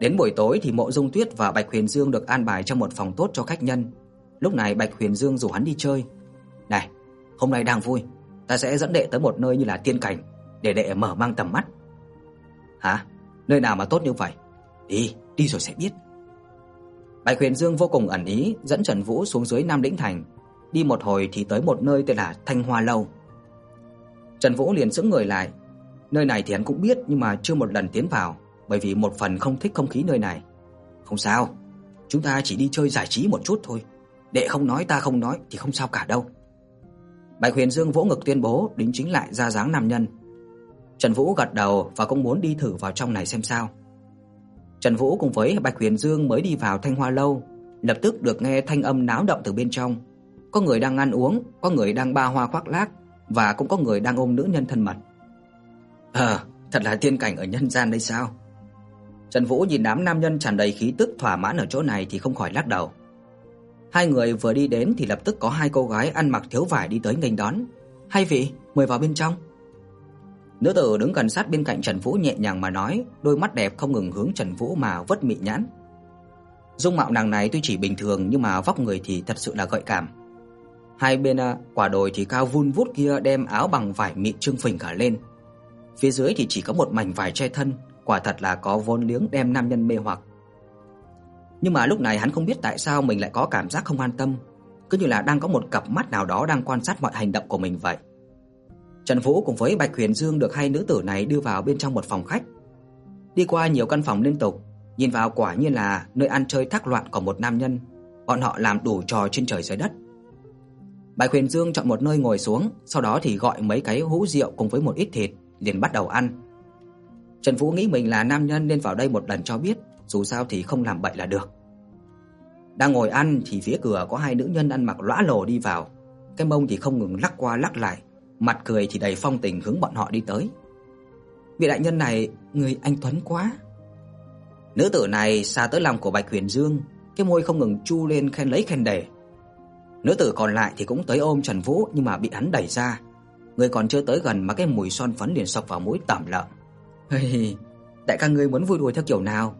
Đến buổi tối thì Mộ Dung Tuyết và Bạch Huyền Dương được an bài trong một phòng tốt cho khách nhân. Lúc này Bạch Huyền Dương rủ hắn đi chơi. "Này, hôm nay đang vui, ta sẽ dẫn đệ tới một nơi như là tiên cảnh để đệ mở mang tầm mắt." "Hả? Nơi nào mà tốt như vậy?" "Đi, đi rồi sẽ biết." Bạch Huyền Dương vô cùng ẩn ý dẫn Trần Vũ xuống dưới Nam Lĩnh thành, đi một hồi thì tới một nơi tên là Thanh Hoa lâu. Trần Vũ liền sững người lại. Nơi này thì hắn cũng biết nhưng mà chưa một lần tiến vào, bởi vì một phần không thích không khí nơi này. Không sao, chúng ta chỉ đi chơi giải trí một chút thôi. Đệ không nói ta không nói thì không sao cả đâu. Bạch Huyền Dương vỗ ngực tuyên bố đính chính lại ra dáng nam nhân. Trần Vũ gật đầu và cũng muốn đi thử vào trong này xem sao. Trần Vũ cùng với Bạch Huyền Dương mới đi vào Thanh Hoa lâu, lập tức được nghe thanh âm náo động từ bên trong. Có người đang ăn uống, có người đang ba hoa khoác lác và cũng có người đang ôm nữ nhân thân mật. Ờ, thật là tiên cảnh ở nhân gian đây sao? Trần Vũ nhìn đám nam nhân tràn đầy khí tức thỏa mãn ở chỗ này thì không khỏi lắc đầu. Hai người vừa đi đến thì lập tức có hai cô gái ăn mặc thiếu vải đi tới nghênh đón. "Hai vị, mời vào bên trong." Nữ tử đứng gần sát bên cạnh Trần Vũ nhẹ nhàng mà nói, đôi mắt đẹp không ngừng hướng Trần Vũ mà vất mị nhãn. Dung mạo nàng này tuy chỉ bình thường nhưng mà vóc người thì thật sự là gợi cảm. Hai bên à, quả đồi thì cao vun vút kia đem áo bằng vải mịn trưng phình cả lên. Phía dưới thì chỉ có một mảnh vải che thân, quả thật là có vốn liếng đem nam nhân mê hoặc. Nhưng mà lúc này hắn không biết tại sao mình lại có cảm giác không an tâm, cứ như là đang có một cặp mắt nào đó đang quan sát mọi hành động của mình vậy. Trần Vũ cùng với Bạch Huyền Dương được hai nữ tử này đưa vào bên trong một phòng khách. Đi qua nhiều căn phòng liên tục, nhìn vào quả nhiên là nơi ăn chơi thác loạn của một nam nhân, bọn họ làm đủ trò trên trời dưới đất. Bạch Huyền Dương chọn một nơi ngồi xuống, sau đó thì gọi mấy cái hũ rượu cùng với một ít thịt, liền bắt đầu ăn. Trần Vũ nghĩ mình là nam nhân nên vào đây một lần cho biết, dù sao thì không làm bậy là được. Đang ngồi ăn thì phía cửa có hai nữ nhân ăn mặc lõa lồ đi vào, cái mông thì không ngừng lắc qua lắc lại, mặt cười thì đầy phong tình hướng bọn họ đi tới. Vị đại nhân này, người anh tuấn quá. Nữ tử này xa tới lòng của Bạch Huyền Dương, cái môi không ngừng chu lên khen lấy khen để. Nữ tử còn lại thì cũng tới ôm Trần Vũ nhưng mà bị hắn đẩy ra. Người còn chưa tới gần mà cái mùi son phấn liền xộc vào mũi tẩm lợm. Hey, đại ca ngươi muốn vui đùa theo kiểu nào?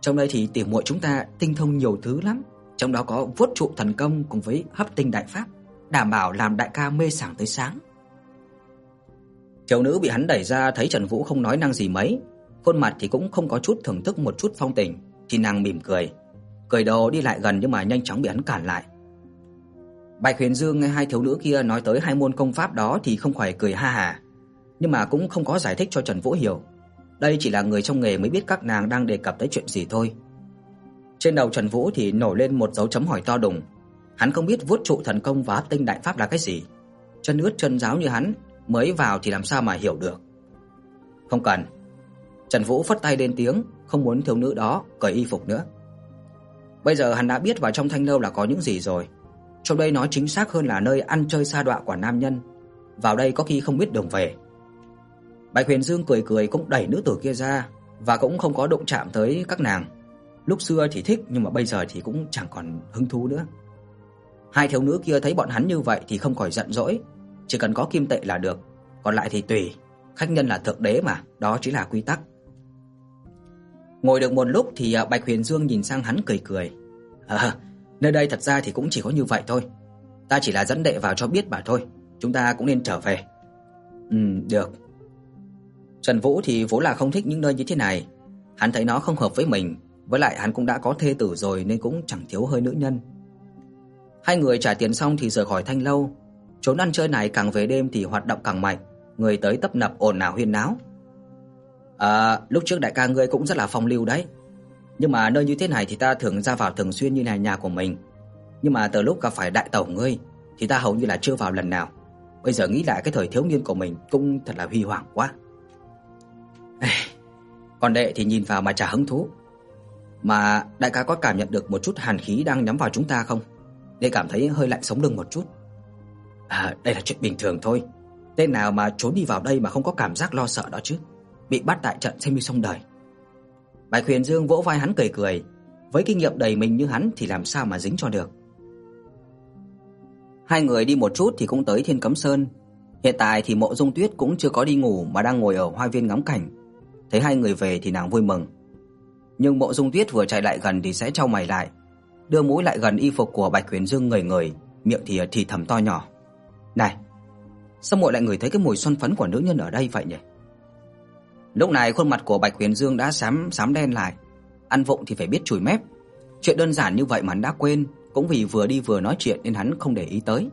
Trong đây thì tiểu muội chúng ta tinh thông nhiều thứ lắm, trong đó có vuốt trụ thần công cùng với hấp tinh đại pháp, đảm bảo làm đại ca mê sảng tới sáng. Thiếu nữ bị hắn đẩy ra thấy Trần Vũ không nói năng gì mấy, khuôn mặt thì cũng không có chút thưởng thức một chút phong tình, chỉ nàng mỉm cười. Cười đó đi lại gần nhưng mà nhanh chóng bị hắn cản lại. Bạch Huyền Dương nghe hai thiếu nữ kia nói tới hai môn công pháp đó thì không khỏi cười ha hả, nhưng mà cũng không có giải thích cho Trần Vũ hiểu. Đây chỉ là người trong nghề mới biết các nàng đang đề cập tới chuyện gì thôi. Trên đầu Trần Vũ thì nổi lên một dấu chấm hỏi to đùng. Hắn không biết vuốt trụ thần công và tinh đại pháp là cái gì. Chân ướt chân giáo như hắn, mới vào thì làm sao mà hiểu được. Không cần. Trần Vũ phất tay lên tiếng, không muốn thiếu nữ đó cởi y phục nữa. Bây giờ hắn đã biết vào trong thanh lâu là có những gì rồi. Trong đây nói chính xác hơn là nơi ăn chơi sa đọa của nam nhân. Vào đây có khi không biết đường về. Bạch Huyền Dương cười cười cũng đẩy nữ tử kia ra và cũng không có động chạm tới các nàng. Lúc xưa thì thích nhưng mà bây giờ thì cũng chẳng còn hứng thú nữa. Hai thiếu nữ kia thấy bọn hắn như vậy thì không khỏi giận dỗi, chỉ cần có kim tệ là được, còn lại thì tùy, khách nhân là thượng đế mà, đó chỉ là quy tắc. Ngồi được một lúc thì à, Bạch Huyền Dương nhìn sang hắn cười cười. "À, nơi đây thật ra thì cũng chỉ có như vậy thôi. Ta chỉ là dẫn đệ vào cho biết mà thôi, chúng ta cũng nên trở về." "Ừm, được." Trần Vũ thì vốn là không thích những nơi như thế này, hắn thấy nó không hợp với mình, với lại hắn cũng đã có thê tử rồi nên cũng chẳng thiếu hơi nữ nhân. Hai người trả tiền xong thì rời khỏi thanh lâu, Trốn ăn chơi này càng về đêm thì hoạt động càng mạnh, người tới tấp nập ồn ào huyên náo. À, lúc trước đại ca ngươi cũng rất là phong lưu đấy. Nhưng mà nơi như thế này thì ta thường ra vào thường xuyên như là nhà của mình. Nhưng mà từ lúc gặp phải đại tẩu ngươi thì ta hầu như là chưa vào lần nào. Bây giờ nghĩ lại cái thời thiếu niên của mình cũng thật là huy hoàng quá. Ê, (sighs) còn đệ thì nhìn vào mà chả hứng thú. Mà đại ca có cảm nhận được một chút hàn khí đang nhắm vào chúng ta không? Đệ cảm thấy hơi lạnh sống lưng một chút. À, đây là chuyện bình thường thôi. Tên nào mà trốn đi vào đây mà không có cảm giác lo sợ đó chứ. Bị bắt tại trận xem như xong đời. Bạch Huyền Dương vỗ vai hắn cười cười, với kinh nghiệm đầy mình như hắn thì làm sao mà dính cho được. Hai người đi một chút thì cũng tới Thiên Cấm Sơn. Hiện tại thì Mộ Dung Tuyết cũng chưa có đi ngủ mà đang ngồi ở hoa viên ngắm cảnh. Thấy hai người về thì nàng vui mừng. Nhưng Mộ Dung Tuyết vừa chạy lại gần thì sẽ chau mày lại, đưa mũi lại gần y phục của Bạch Huyền Dương người người, miệng thì thì thầm to nhỏ. "Này, sao muội lại ngửi thấy cái mùi son phấn của nữ nhân ở đây vậy nhỉ?" Lúc này khuôn mặt của Bạch Huyền Dương đã xám xám đen lại, ăn vụng thì phải biết chùi mép. Chuyện đơn giản như vậy mà hắn đã quên, cũng vì vừa đi vừa nói chuyện nên hắn không để ý tới.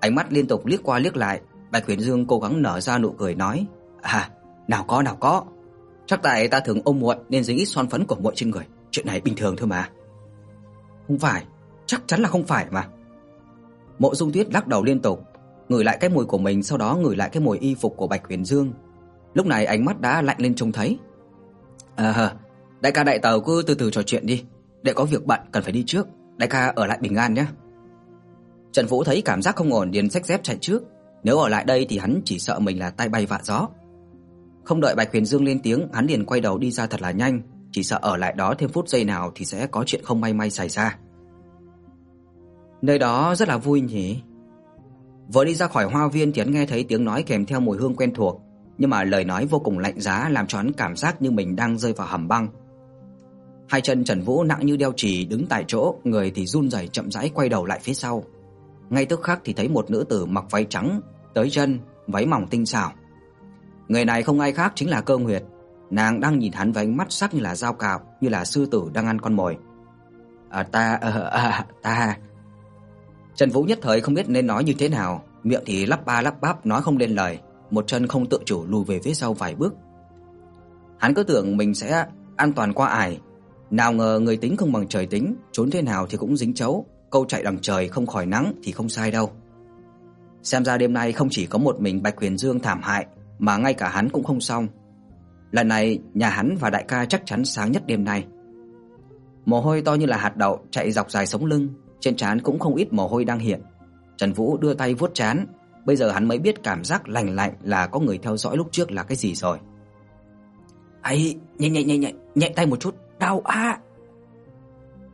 Ánh mắt liên tục liếc qua liếc lại, Bạch Huyền Dương cố gắng nở ra nụ cười nói: "À, nào có nào có. Chắc tại ta thường ôm muội nên dính ít son phấn của muội trên người, chuyện này bình thường thôi mà." "Không phải, chắc chắn là không phải mà." Mộ Dung Tuyết lắc đầu liên tục, ngửi lại cái mùi của mình sau đó ngửi lại cái mùi y phục của Bạch Huyền Dương. Lúc này ánh mắt đã lạnh lên trông thấy. "À, đại ca đại tàu cứ từ từ trò chuyện đi, để có việc bận cần phải đi trước, đại ca ở lại bình an nhé." Trần Vũ thấy cảm giác không ổn liền xách dép chạy trước, nếu ở lại đây thì hắn chỉ sợ mình là tai bay vạ gió. Không đợi Bạch Huyền Dương lên tiếng, hắn liền quay đầu đi ra thật là nhanh, chỉ sợ ở lại đó thêm phút giây nào thì sẽ có chuyện không may may xảy ra. Nơi đó rất là vui nhỉ. Vừa đi ra khỏi hoa viên thì hắn nghe thấy tiếng nói kèm theo mùi hương quen thuộc, nhưng mà lời nói vô cùng lạnh giá làm cho hắn cảm giác như mình đang rơi vào hầm băng. Hai chân Trần Vũ nặng như đeo chì đứng tại chỗ, người thì run rẩy chậm rãi quay đầu lại phía sau. Ngay tức khắc thì thấy một nữ tử mặc váy trắng tới chân, váy mỏng tinh xảo. Người này không ai khác chính là Cơ Nguyệt, nàng đang nhìn hắn với ánh mắt sắc như là dao cạo, như là sư tử đang ăn con mồi. "À ta à, à ta." Trần Vũ nhất thời không biết nên nói như thế nào, miệng thì lắp ba lắp bắp nói không lên lời, một chân không tự chủ lùi về phía sau vài bước. Hắn cứ tưởng mình sẽ an toàn qua ải, nào ngờ người tính không bằng trời tính, trốn thế nào thì cũng dính chấu, câu chạy đằng trời không khỏi nắng thì không sai đâu. Xem ra đêm nay không chỉ có một mình Bạch Huyền Dương thảm hại, mà ngay cả hắn cũng không xong. Lần này nhà hắn và đại ca chắc chắn sáng nhất đêm nay. Mồ hôi to như là hạt đậu chạy dọc dài sống lưng, trên trán cũng không ít mồ hôi đang hiện. Trần Vũ đưa tay vuốt trán, bây giờ hắn mới biết cảm giác lạnh lạnh là có người theo dõi lúc trước là cái gì rồi. "Ấy, nhẹ nhẹ nhẹ nhẹ, nhẹ tay một chút, đau a."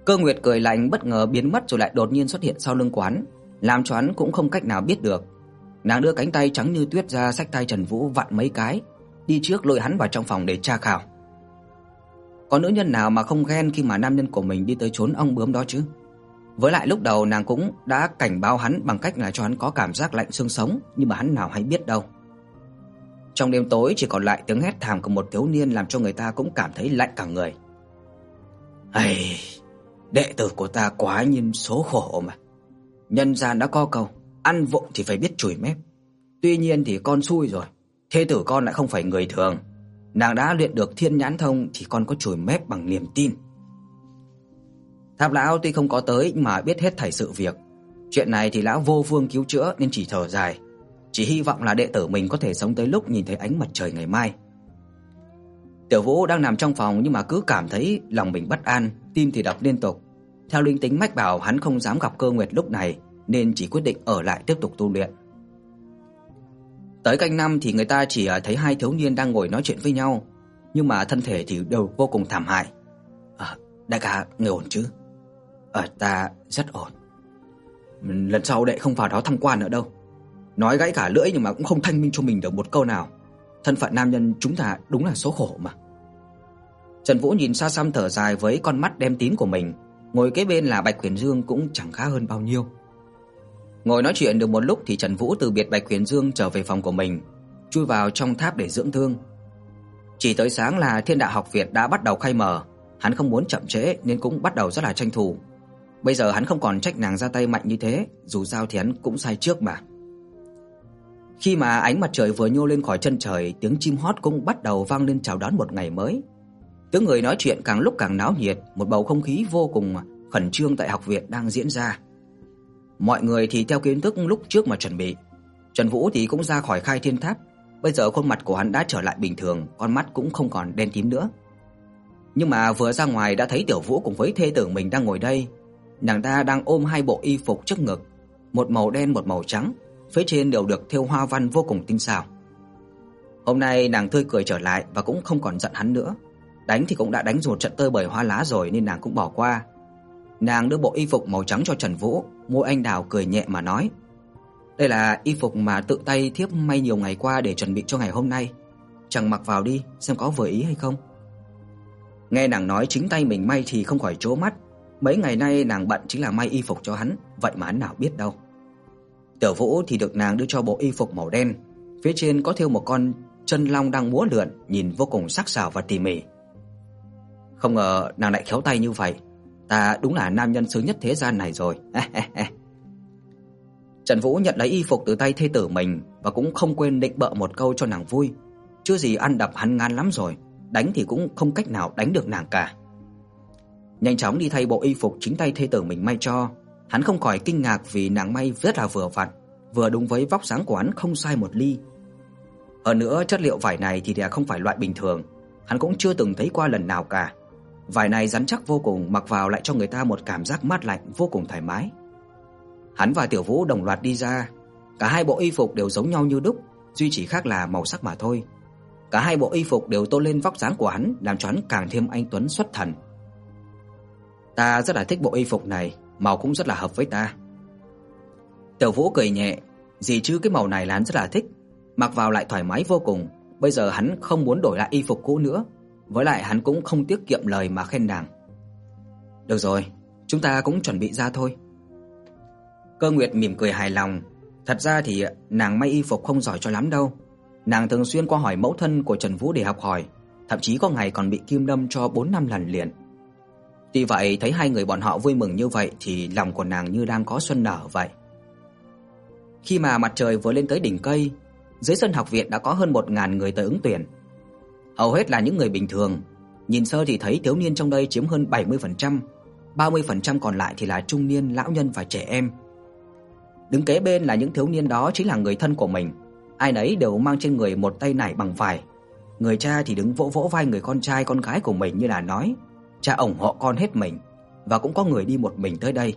Cơ Nguyệt cười lạnh bất ngờ biến mất rồi lại đột nhiên xuất hiện sau lưng quán, làm cho hắn cũng không cách nào biết được. Nàng đưa cánh tay trắng như tuyết ra xách tay Trần Vũ vặn mấy cái, đi trước lôi hắn vào trong phòng để tra khảo. Có nữ nhân nào mà không ghen khi mà nam nhân của mình đi tới trốn ong bướm đó chứ? Với lại lúc đầu nàng cũng đã cảnh báo hắn bằng cách là cho hắn có cảm giác lạnh xương sống, nhưng mà hắn nào hay biết đâu. Trong đêm tối chỉ còn lại tiếng hét thảm của một thiếu niên làm cho người ta cũng cảm thấy lạnh cả người. "Ai, đệ tử của ta quá nhiên số khổ mà. Nhân gian đã có câu, ăn vụng thì phải biết chùi mép. Tuy nhiên thì con xui rồi, thế tử con lại không phải người thường. Nàng đã luyện được thiên nhãn thông thì con có chùi mép bằng niềm tin. Tháp lão tuy không có tới mà biết hết thảy sự việc. Chuyện này thì lão vô phương cứu chữa nên chỉ thở dài, chỉ hy vọng là đệ tử mình có thể sống tới lúc nhìn thấy ánh mặt trời ngày mai. Tiểu Vũ đang nằm trong phòng nhưng mà cứ cảm thấy lòng mình bất an, tim thì đập liên tục. Theo linh tính mách bảo hắn không dám gặp Cơ Nguyệt lúc này nên chỉ quyết định ở lại tiếp tục tu luyện. Tới canh năm thì người ta chỉ à, thấy hai thiếu niên đang ngồi nói chuyện với nhau, nhưng mà thân thể thì đều vô cùng thảm hại. À, đại ca, người ổn chứ? Ở ta rất ổn. Lần sau đệ không vào đó tham quan nữa đâu. Nói gãy cả lưỡi nhưng mà cũng không thanh minh cho mình được một câu nào. Thân phận nam nhân chúng ta đúng là số khổ mà. Trần Vũ nhìn xa xăm thở dài với con mắt đen tím của mình, ngồi kế bên là Bạch Huyền Dương cũng chẳng khá hơn bao nhiêu. Ngồi nói chuyện được một lúc thì Trần Vũ từ biệt Bạch Huyền Dương trở về phòng của mình, chui vào trong tháp để dưỡng thương. Chỉ tới sáng là Thiên Đạo học viện đã bắt đầu khai mở, hắn không muốn chậm trễ nên cũng bắt đầu rất là tranh thủ. Bây giờ hắn không còn trách nàng ra tay mạnh như thế, dù sao thì hắn cũng sai trước mà. Khi mà ánh mặt trời vừa nhô lên khỏi chân trời, tiếng chim hót cũng bắt đầu vang lên chào đón một ngày mới. Tiếng người nói chuyện càng lúc càng náo nhiệt, một bầu không khí vô cùng khẩn trương tại học viện đang diễn ra. Mọi người thì theo kiến thức lúc trước mà chuẩn bị. Trần Vũ thì cũng ra khỏi Khai Thiên Tháp, bây giờ khuôn mặt của hắn đã trở lại bình thường, con mắt cũng không còn đen tím nữa. Nhưng mà vừa ra ngoài đã thấy Tiểu Vũ cùng với thê tử mình đang ngồi đây, nàng ta đang ôm hai bộ y phục trước ngực, một màu đen một màu trắng, phía trên đều được thêu hoa văn vô cùng tinh xảo. Hôm nay nàng tươi cười trở lại và cũng không còn giận hắn nữa. Đánh thì cũng đã đánh rồi trận tơi bời hoa lá rồi nên nàng cũng bỏ qua. Nàng đưa bộ y phục màu trắng cho Trần Vũ, môi anh đào cười nhẹ mà nói: "Đây là y phục mà tự tay thiếp may nhiều ngày qua để chuẩn bị cho ngày hôm nay, chẳng mặc vào đi xem có vừa ý hay không." Nghe nàng nói chính tay mình may thì không khỏi trố mắt, mấy ngày nay nàng bận chính là may y phục cho hắn, vậy mà hắn nào biết đâu. Tiểu Vũ thì được nàng đưa cho bộ y phục màu đen, phía trên có thêu một con chân long đang múa lượn, nhìn vô cùng sắc sảo và tỉ mỉ. Không ngờ nàng lại khéo tay như vậy, ta đúng là nam nhân sướng nhất thế gian này rồi. (laughs) Trần Vũ nhận lấy y phục từ tay thê tử mình và cũng không quên định bợ một câu cho nàng vui. Chưa gì ăn đập hắn ngan lắm rồi, đánh thì cũng không cách nào đánh được nàng cả. Nhanh chóng đi thay bộ y phục chính tay thê tử mình may cho, hắn không khỏi kinh ngạc vì nàng may rất là vừa vặn, vừa đúng với vóc dáng của hắn không sai một ly. Hơn nữa chất liệu vải này thì không phải loại bình thường, hắn cũng chưa từng thấy qua lần nào cả. Vải này rắn chắc vô cùng, mặc vào lại cho người ta một cảm giác mát lạnh vô cùng thoải mái. Hắn và Tiểu Vũ đồng loạt đi ra, cả hai bộ y phục đều giống nhau như đúc, duy chỉ khác là màu sắc mà thôi. Cả hai bộ y phục đều tô lên vóc dáng của hắn, làm cho hắn càng thêm anh tuấn xuất thần. Ta rất là thích bộ y phục này, màu cũng rất là hợp với ta. Tiểu Vũ cười nhẹ, gì chứ cái màu này là hắn rất là thích, mặc vào lại thoải mái vô cùng, bây giờ hắn không muốn đổi lại y phục cũ nữa, với lại hắn cũng không tiết kiệm lời mà khen nàng. Được rồi, chúng ta cũng chuẩn bị ra thôi. Cơ Nguyệt mỉm cười hài lòng, thật ra thì nàng may y phục không giỏi cho lắm đâu. Nàng thường xuyên qua hỏi mẫu thân của Trần Vũ để học hỏi, thậm chí có ngày còn bị kim đâm cho 4 năm lần liền. Tuy vậy, thấy hai người bọn họ vui mừng như vậy thì lòng của nàng như đang có xuân nở vậy. Khi mà mặt trời vừa lên tới đỉnh cây, dưới sân học viện đã có hơn 1000 người tới ứng tuyển. Hầu hết là những người bình thường, nhìn sơ thì thấy thiếu niên trong đây chiếm hơn 70%, 30% còn lại thì là trung niên, lão nhân và trẻ em. Đứng kế bên là những thiếu niên đó chính là người thân của mình, ai nấy đều mang trên người một tay nải bằng vải. Người cha thì đứng vỗ vỗ vai người con trai con gái của mình như là nói: "Cha ủng hộ con hết mình." Và cũng có người đi một mình tới đây.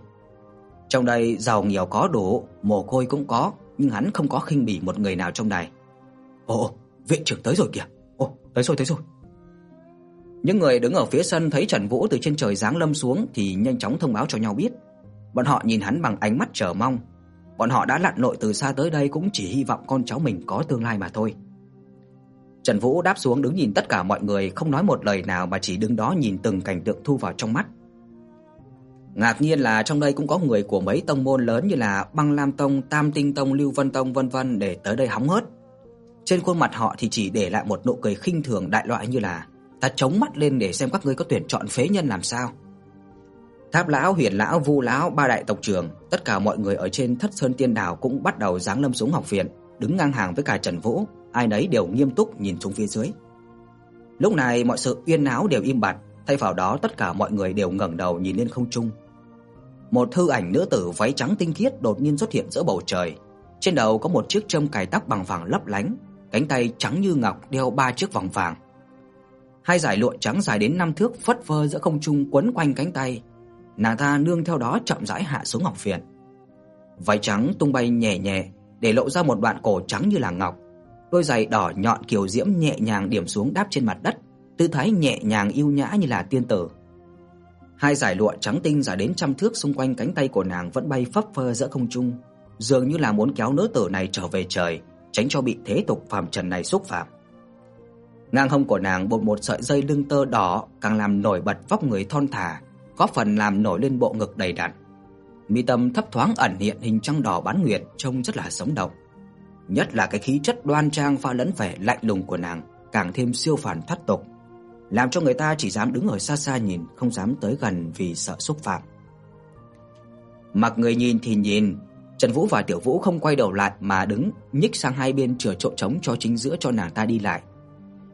Trong đây giàu nghèo có đủ, mồ côi cũng có, nhưng hắn không có khinh bỉ một người nào trong này. Ồ, viện trưởng tới rồi kìa. Ồ, tới rồi tới rồi. Những người đứng ở phía sân thấy Trần Vũ từ trên trời giáng lâm xuống thì nhanh chóng thông báo cho nhau biết. Bọn họ nhìn hắn bằng ánh mắt chờ mong. Bọn họ đã lặn lội từ xa tới đây cũng chỉ hy vọng con cháu mình có tương lai mà thôi. Trần Vũ đáp xuống đứng nhìn tất cả mọi người, không nói một lời nào mà chỉ đứng đó nhìn từng cảnh tượng thu vào trong mắt. Ngạc nhiên là trong đây cũng có người của mấy tông môn lớn như là Băng Lam Tông, Tam Tinh Tông, Lưu Vân Tông vân vân để tới đây hóng hớt. Trên khuôn mặt họ thì chỉ để lại một nụ cười khinh thường đại loại như là ta chống mắt lên để xem các ngươi có tuyển chọn phế nhân làm sao. Tháp lão, Huyền lão, Vu lão, ba đại tộc trưởng, tất cả mọi người ở trên Thất Sơn Tiên Đảo cũng bắt đầu giáng lâm xuống học viện, đứng ngang hàng với cả Trần Vũ, ai nấy đều nghiêm túc nhìn xuống phía dưới. Lúc này mọi sự uyên náo đều im bặt, thay vào đó tất cả mọi người đều ngẩng đầu nhìn lên không trung. Một thư ảnh nữ tử váy trắng tinh khiết đột nhiên xuất hiện giữa bầu trời. Trên đầu có một chiếc trâm cài tóc bằng vàng lấp lánh, cánh tay trắng như ngọc đeo ba chiếc vòng vàng. Hai dải lụa trắng dài đến năm thước phất phơ giữa không trung quấn quanh cánh tay. Nàng ta nương theo đó chậm rãi hạ xuống ngọc viện. Váy trắng tung bay nhẹ nhẹ, để lộ ra một đoạn cổ trắng như là ngọc. Đôi giày đỏ nhọn kiều diễm nhẹ nhàng điểm xuống đáp trên mặt đất, tư thái nhẹ nhàng yêu nhã như là tiên tử. Hai dải lụa trắng tinh dài đến trăm thước xung quanh cánh tay của nàng vẫn bay phấp phơ giữa không trung, dường như là muốn kéo nữ tử này trở về trời, tránh cho bị thế tục phàm trần này xúc phạm. Ngang hông của nàng buộc một sợi dây lưng tơ đỏ, càng làm nổi bật vóc người thon thả, góp phần làm nổi lên bộ ngực đầy đặn. Mi tâm thấp thoáng ẩn hiện hình trăng đỏ bán nguyệt trông rất là sống động. Nhất là cái khí chất đoan trang pha lẫn vẻ lạnh lùng của nàng, càng thêm siêu phàm thoát tục làm cho người ta chỉ dám đứng ở xa xa nhìn, không dám tới gần vì sợ xúc phạm. Mặc người nhìn thì nhìn, Trần Vũ và Tiểu Vũ không quay đầu lại mà đứng nhích sang hai bên chừa chỗ trống cho chính giữa cho nàng ta đi lại.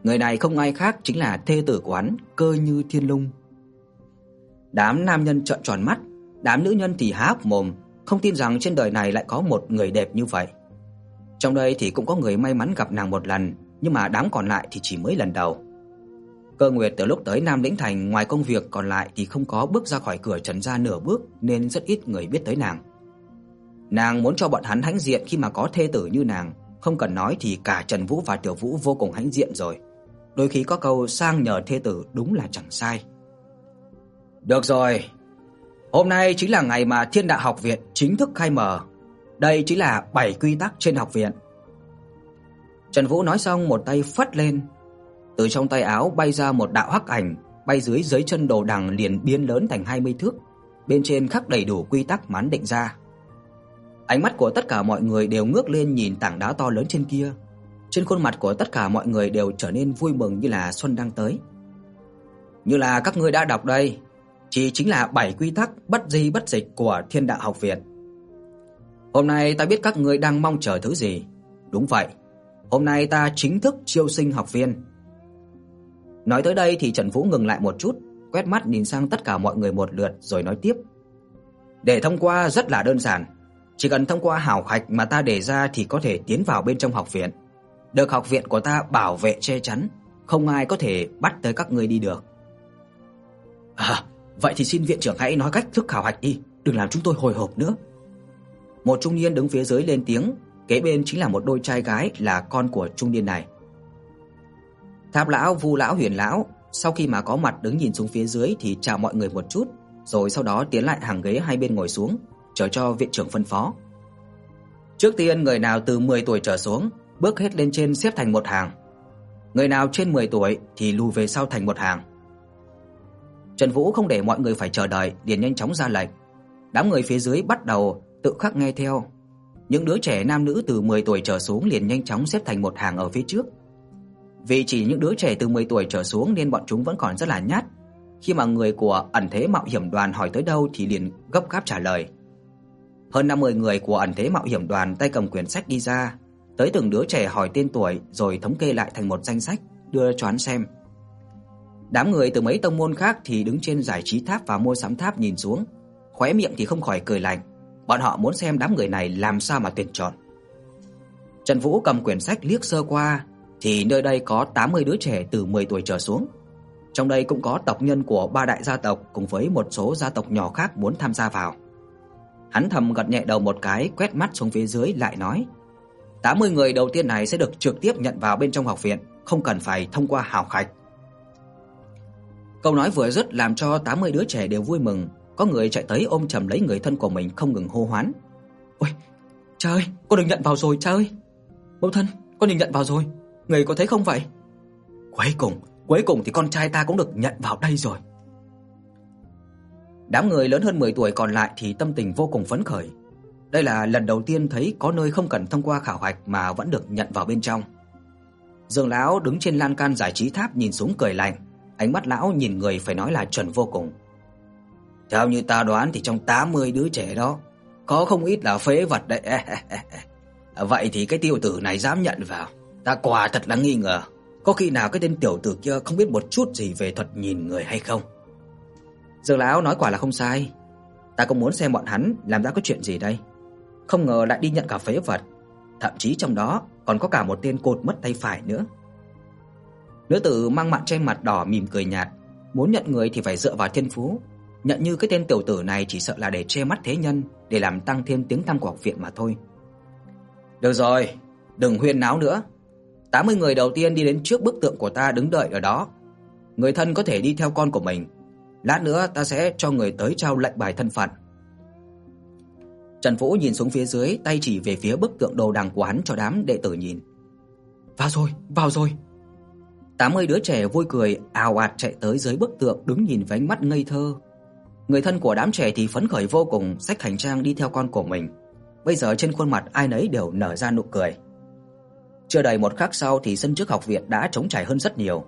Người này không ai khác chính là thê tử của hắn, Cơ Như Thiên Lung. Đám nam nhân trợn tròn mắt, đám nữ nhân thì há hốc mồm, không tin rằng trên đời này lại có một người đẹp như vậy. Trong đây thì cũng có người may mắn gặp nàng một lần, nhưng mà đám còn lại thì chỉ mới lần đầu. Cơ Nguyệt từ lúc tới Nam Lĩnh Thành ngoài công việc còn lại thì không có bước ra khỏi cửa trần gia nửa bước nên rất ít người biết tới nàng. Nàng muốn cho bọn hắn hãnh diện khi mà có thê tử như nàng, không cần nói thì cả Trần Vũ và Tiểu Vũ vô cùng hãnh diện rồi. Đôi khi có câu sang nhờ thê tử đúng là chẳng sai. Được rồi. Hôm nay chính là ngày mà Thiên Đạo học viện chính thức khai mở. Đây chính là bảy quy tắc trên học viện. Trần Vũ nói xong một tay phất lên, từ trong tay áo bay ra một đạo hắc ảnh, bay dưới dưới chân đồ đằng liền biến lớn thành 20 thước, bên trên khắc đầy đủ quy tắc mán định ra. Ánh mắt của tất cả mọi người đều ngước lên nhìn tảng đá to lớn trên kia. Trên khuôn mặt của tất cả mọi người đều trở nên vui mừng như là xuân đang tới. Như là các ngươi đã đọc đây, chỉ chính là bảy quy tắc bất di bất dịch của Thiên Đạo học viện. Hôm nay ta biết các ngươi đang mong chờ thứ gì. Đúng vậy, hôm nay ta chính thức chiêu sinh học viên. Nói tới đây thì Trần Vũ ngừng lại một chút, quét mắt nhìn sang tất cả mọi người một lượt rồi nói tiếp. Để thông qua rất là đơn giản, chỉ cần thông qua hảo hạch mà ta đề ra thì có thể tiến vào bên trong học viện. Được học viện của ta bảo vệ che chắn, không ai có thể bắt tới các ngươi đi được. À, vậy thì xin viện trưởng hãy nói cách thức khảo hạch đi, đừng làm chúng tôi hồi hộp nữa. Một trung niên đứng phía dưới lên tiếng, kế bên chính là một đôi trai gái là con của trung niên này. Tháp lão, Vu lão, Huyền lão sau khi mà có mặt đứng nhìn xuống phía dưới thì chào mọi người một chút, rồi sau đó tiến lại hàng ghế hai bên ngồi xuống, chờ cho viện trưởng phân phó. Trước tiên người nào từ 10 tuổi trở xuống, bước hết lên trên xếp thành một hàng. Người nào trên 10 tuổi thì lùi về sau thành một hàng. Trần Vũ không để mọi người phải chờ đợi, liền nhanh chóng ra lệnh. Đám người phía dưới bắt đầu tự khắc nghe theo. Những đứa trẻ nam nữ từ 10 tuổi trở xuống liền nhanh chóng xếp thành một hàng ở phía trước. Vì chỉ những đứa trẻ từ 10 tuổi trở xuống nên bọn chúng vẫn còn rất là nhát. Khi mà người của ẩn thế mạo hiểm đoàn hỏi tới đâu thì liền gấp gáp trả lời. Hơn 50 người của ẩn thế mạo hiểm đoàn tay cầm quyển sách đi ra, tới từng đứa trẻ hỏi tên tuổi rồi thống kê lại thành một danh sách đưa cho hắn xem. Đám người từ mấy tông môn khác thì đứng trên giải trí tháp và mua sắm tháp nhìn xuống, khóe miệng thì không khỏi cười lạnh. Bọn họ muốn xem đám người này làm sao mà tuyển chọn. Trần Vũ cầm quyển sách liếc sơ qua thì nơi đây có 80 đứa trẻ từ 10 tuổi trở xuống. Trong đây cũng có tộc nhân của ba đại gia tộc cùng với một số gia tộc nhỏ khác muốn tham gia vào. Hắn thầm gật nhẹ đầu một cái, quét mắt xuống phía dưới lại nói: 80 người đầu tiên này sẽ được trực tiếp nhận vào bên trong học viện, không cần phải thông qua hào khạch. Câu nói vừa dứt làm cho 80 đứa trẻ đều vui mừng, có người chạy tới ôm chầm lấy người thân của mình không ngừng hô hoán. "Ôi, trời ơi, con được nhận vào rồi trời ơi. Mẫu thân, con được nhận vào rồi." Người có thấy không vậy? Cuối cùng, cuối cùng thì con trai ta cũng được nhận vào đây rồi. Đám người lớn hơn 10 tuổi còn lại thì tâm tình vô cùng phấn khởi. Đây là lần đầu tiên thấy có nơi không cần thông qua khảo hạch mà vẫn được nhận vào bên trong. Dương lão đứng trên lan can giải trí tháp nhìn xuống cười lạnh, ánh mắt lão nhìn người phải nói là chuẩn vô cùng. Theo như ta đoán thì trong 80 đứa trẻ đó có không ít là phế vật đấy. (laughs) Vậy thì cái tiểu tử này dám nhận vào, Ta quả thật là nghi ngờ, có khi nào cái tên tiểu tử kia không biết một chút gì về thuật nhìn người hay không? Dương lão nói quả là không sai. Ta cũng muốn xem bọn hắn làm ra cái chuyện gì đây. Không ngờ lại đi nhận cả phế vật, thậm chí trong đó còn có cả một tên cột mất tay phải nữa. Nữ tử mang mặt che mặt đỏ mỉm cười nhạt, muốn nhận người thì phải dựa vào thiên phú, nhận như cái tên tiểu tử này chỉ sợ là để che mắt thế nhân, để làm tăng thêm tiếng tăm của học viện mà thôi. Được rồi, đừng huyên náo nữa, 80 người đầu tiên đi đến trước bức tượng của ta đứng đợi ở đó. Người thân có thể đi theo con của mình. Lát nữa ta sẽ cho người tới trao lệnh bài thân phận. Trần Vũ nhìn xuống phía dưới, tay chỉ về phía bức tượng đồ đằng của hắn cho đám đệ tử nhìn. "Vào rồi, vào rồi." 80 đứa trẻ vui cười ào ạt chạy tới dưới bức tượng đứng nhìn với ánh mắt ngây thơ. Người thân của đám trẻ thì phấn khởi vô cùng, xách hành trang đi theo con của mình. Bây giờ trên khuôn mặt ai nấy đều nở ra nụ cười. Chưa đầy một khắc sau thì sân trước học viện đã trống trải hơn rất nhiều.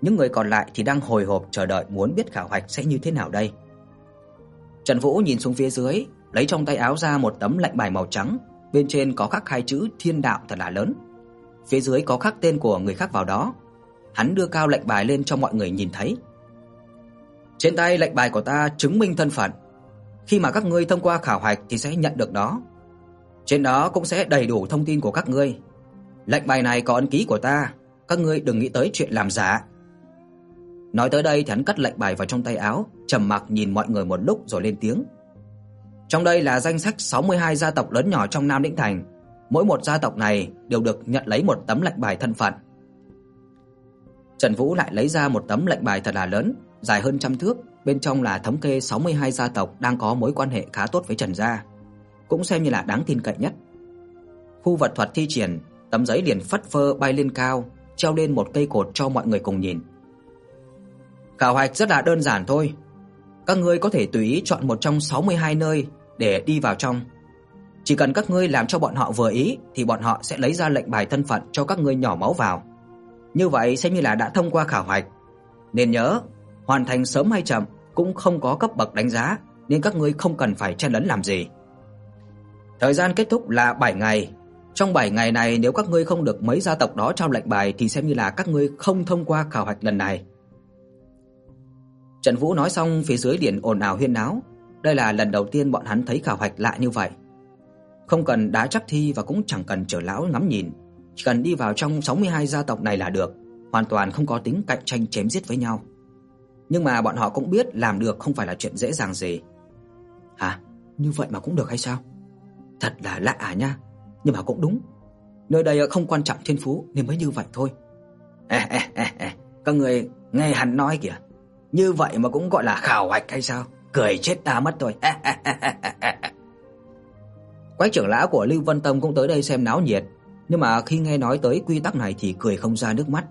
Những người còn lại thì đang hồi hộp chờ đợi muốn biết khảo hạch sẽ như thế nào đây. Trần Vũ nhìn xuống phía dưới, lấy trong tay áo ra một tấm lệnh bài màu trắng, bên trên có khắc hai chữ Thiên Đạo thật là lớn. Phía dưới có khắc tên của người khác vào đó. Hắn đưa cao lệnh bài lên cho mọi người nhìn thấy. Trên tay lệnh bài của ta chứng minh thân phận. Khi mà các ngươi thông qua khảo hạch thì sẽ nhận được đó. Trên đó cũng sẽ đầy đủ thông tin của các ngươi, Lệnh bài này có ấn ký của ta, các ngươi đừng nghĩ tới chuyện làm giả." Nói tới đây thì hắn cất lệnh bài vào trong tay áo, trầm mặc nhìn mọi người một lúc rồi lên tiếng. Trong đây là danh sách 62 gia tộc lớn nhỏ trong Nam Lĩnh thành, mỗi một gia tộc này đều được nhận lấy một tấm lệnh bài thân phận. Trần Vũ lại lấy ra một tấm lệnh bài thật là lớn, dài hơn trăm thước, bên trong là thống kê 62 gia tộc đang có mối quan hệ khá tốt với Trần gia, cũng xem như là đáng tin cậy nhất. Khu vật thuật thi triển, tấm giấy liền phất phơ bay lên cao, treo lên một cây cột cho mọi người cùng nhìn. Khảo hạch rất là đơn giản thôi. Các ngươi có thể tùy ý chọn một trong 62 nơi để đi vào trong. Chỉ cần các ngươi làm cho bọn họ vừa ý thì bọn họ sẽ lấy ra lệnh bài thân phận cho các ngươi nhỏ máu vào. Như vậy xem như là đã thông qua khảo hạch. Nên nhớ, hoàn thành sớm hay chậm cũng không có cấp bậc đánh giá, nên các ngươi không cần phải chen lấn làm gì. Thời gian kết thúc là 7 ngày. Trong 7 ngày này nếu các ngươi không được mấy gia tộc đó trao lệnh bài thì xem như là các ngươi không thông qua khảo hạch lần này. Trần Vũ nói xong phía dưới điện ồn ào huyên náo, đây là lần đầu tiên bọn hắn thấy khảo hạch lạ như vậy. Không cần đá chắc thi và cũng chẳng cần trở lão ngắm nhìn, chỉ cần đi vào trong 62 gia tộc này là được, hoàn toàn không có tính cạnh tranh chém giết với nhau. Nhưng mà bọn họ cũng biết làm được không phải là chuyện dễ dàng gì. Hả? Như vậy mà cũng được hay sao? Thật là lạ à nha, nhưng mà cũng đúng. Nơi đây không quan trọng thiên phú nên mới như vậy thôi. Ê, ê, ê, ê, các người nghe hắn nói kìa, như vậy mà cũng gọi là khảo hạch hay sao? Cười chết ta mất rồi. Quách trưởng lão của Lưu Vân Tông cũng tới đây xem náo nhiệt, nhưng mà khi nghe nói tới quy tắc này thì cười không ra nước mắt.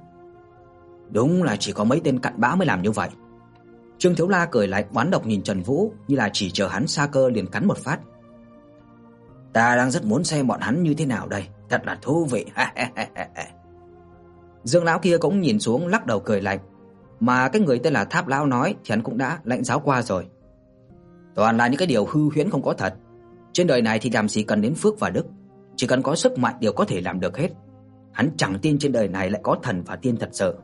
Đúng là chỉ có mấy tên cặn bã mới làm như vậy. Trương Thiếu La cười lại oán độc nhìn Trần Vũ, như là chỉ chờ hắn xa cơ liền cắn một phát. Ta đang rất muốn xem bọn hắn như thế nào đây, thật là thú vị. (laughs) Dương lão kia cũng nhìn xuống lắc đầu cười lạnh, mà cái người tên là Tháp lão nói thì hắn cũng đã lãnh giáo qua rồi. Toàn là những cái điều hư huyễn không có thật. Trên đời này thì làm gì cần đến phước và đức, chỉ cần có sức mạnh đều có thể làm được hết. Hắn chẳng tin trên đời này lại có thần và tiên thật sự.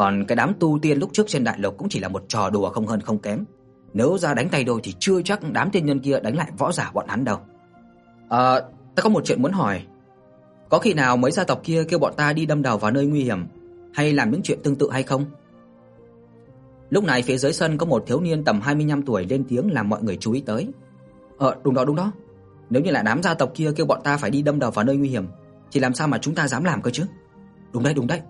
Còn cái đám tu tiên lúc trước trên đại lục cũng chỉ là một trò đùa không hơn không kém. Nếu ra đánh tay đôi thì chưa chắc đám tiên nhân kia đánh lại võ giả bọn hắn đâu. Ờ, ta có một chuyện muốn hỏi. Có khi nào mấy gia tộc kia kêu bọn ta đi đâm đầu vào nơi nguy hiểm hay làm những chuyện tương tự hay không? Lúc này phía dưới sân có một thiếu niên tầm 25 tuổi lên tiếng làm mọi người chú ý tới. Ờ, đúng đó đúng đó. Nếu như là đám gia tộc kia kêu bọn ta phải đi đâm đầu vào nơi nguy hiểm thì làm sao mà chúng ta dám làm cơ chứ? Đúng đấy, đúng đấy.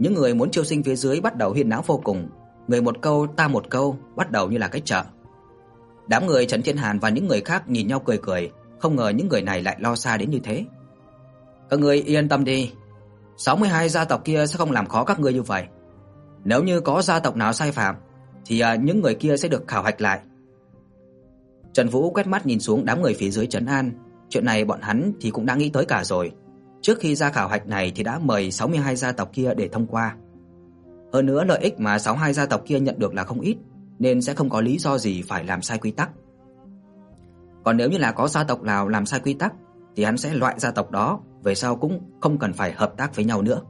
Những người muốn chiêu sinh phía dưới bắt đầu huyên náo vô cùng, người một câu ta một câu, bắt đầu như là cái chợ. Đám người Trần Thiên Hàn và những người khác nhìn nhau cười cười, không ngờ những người này lại lo xa đến như thế. Các ngươi yên tâm đi, 62 gia tộc kia sẽ không làm khó các ngươi như vậy. Nếu như có gia tộc nào sai phạm thì à, những người kia sẽ được khảo hạch lại. Trần Vũ quét mắt nhìn xuống đám người phía dưới trấn an, chuyện này bọn hắn thì cũng đã nghĩ tới cả rồi. Trước khi ra khảo hạch này thì đã mời 62 gia tộc kia để thông qua. Hơn nữa lợi ích mà 62 gia tộc kia nhận được là không ít, nên sẽ không có lý do gì phải làm sai quy tắc. Còn nếu như là có gia tộc nào làm sai quy tắc thì hắn sẽ loại gia tộc đó, về sau cũng không cần phải hợp tác với nhau nữa.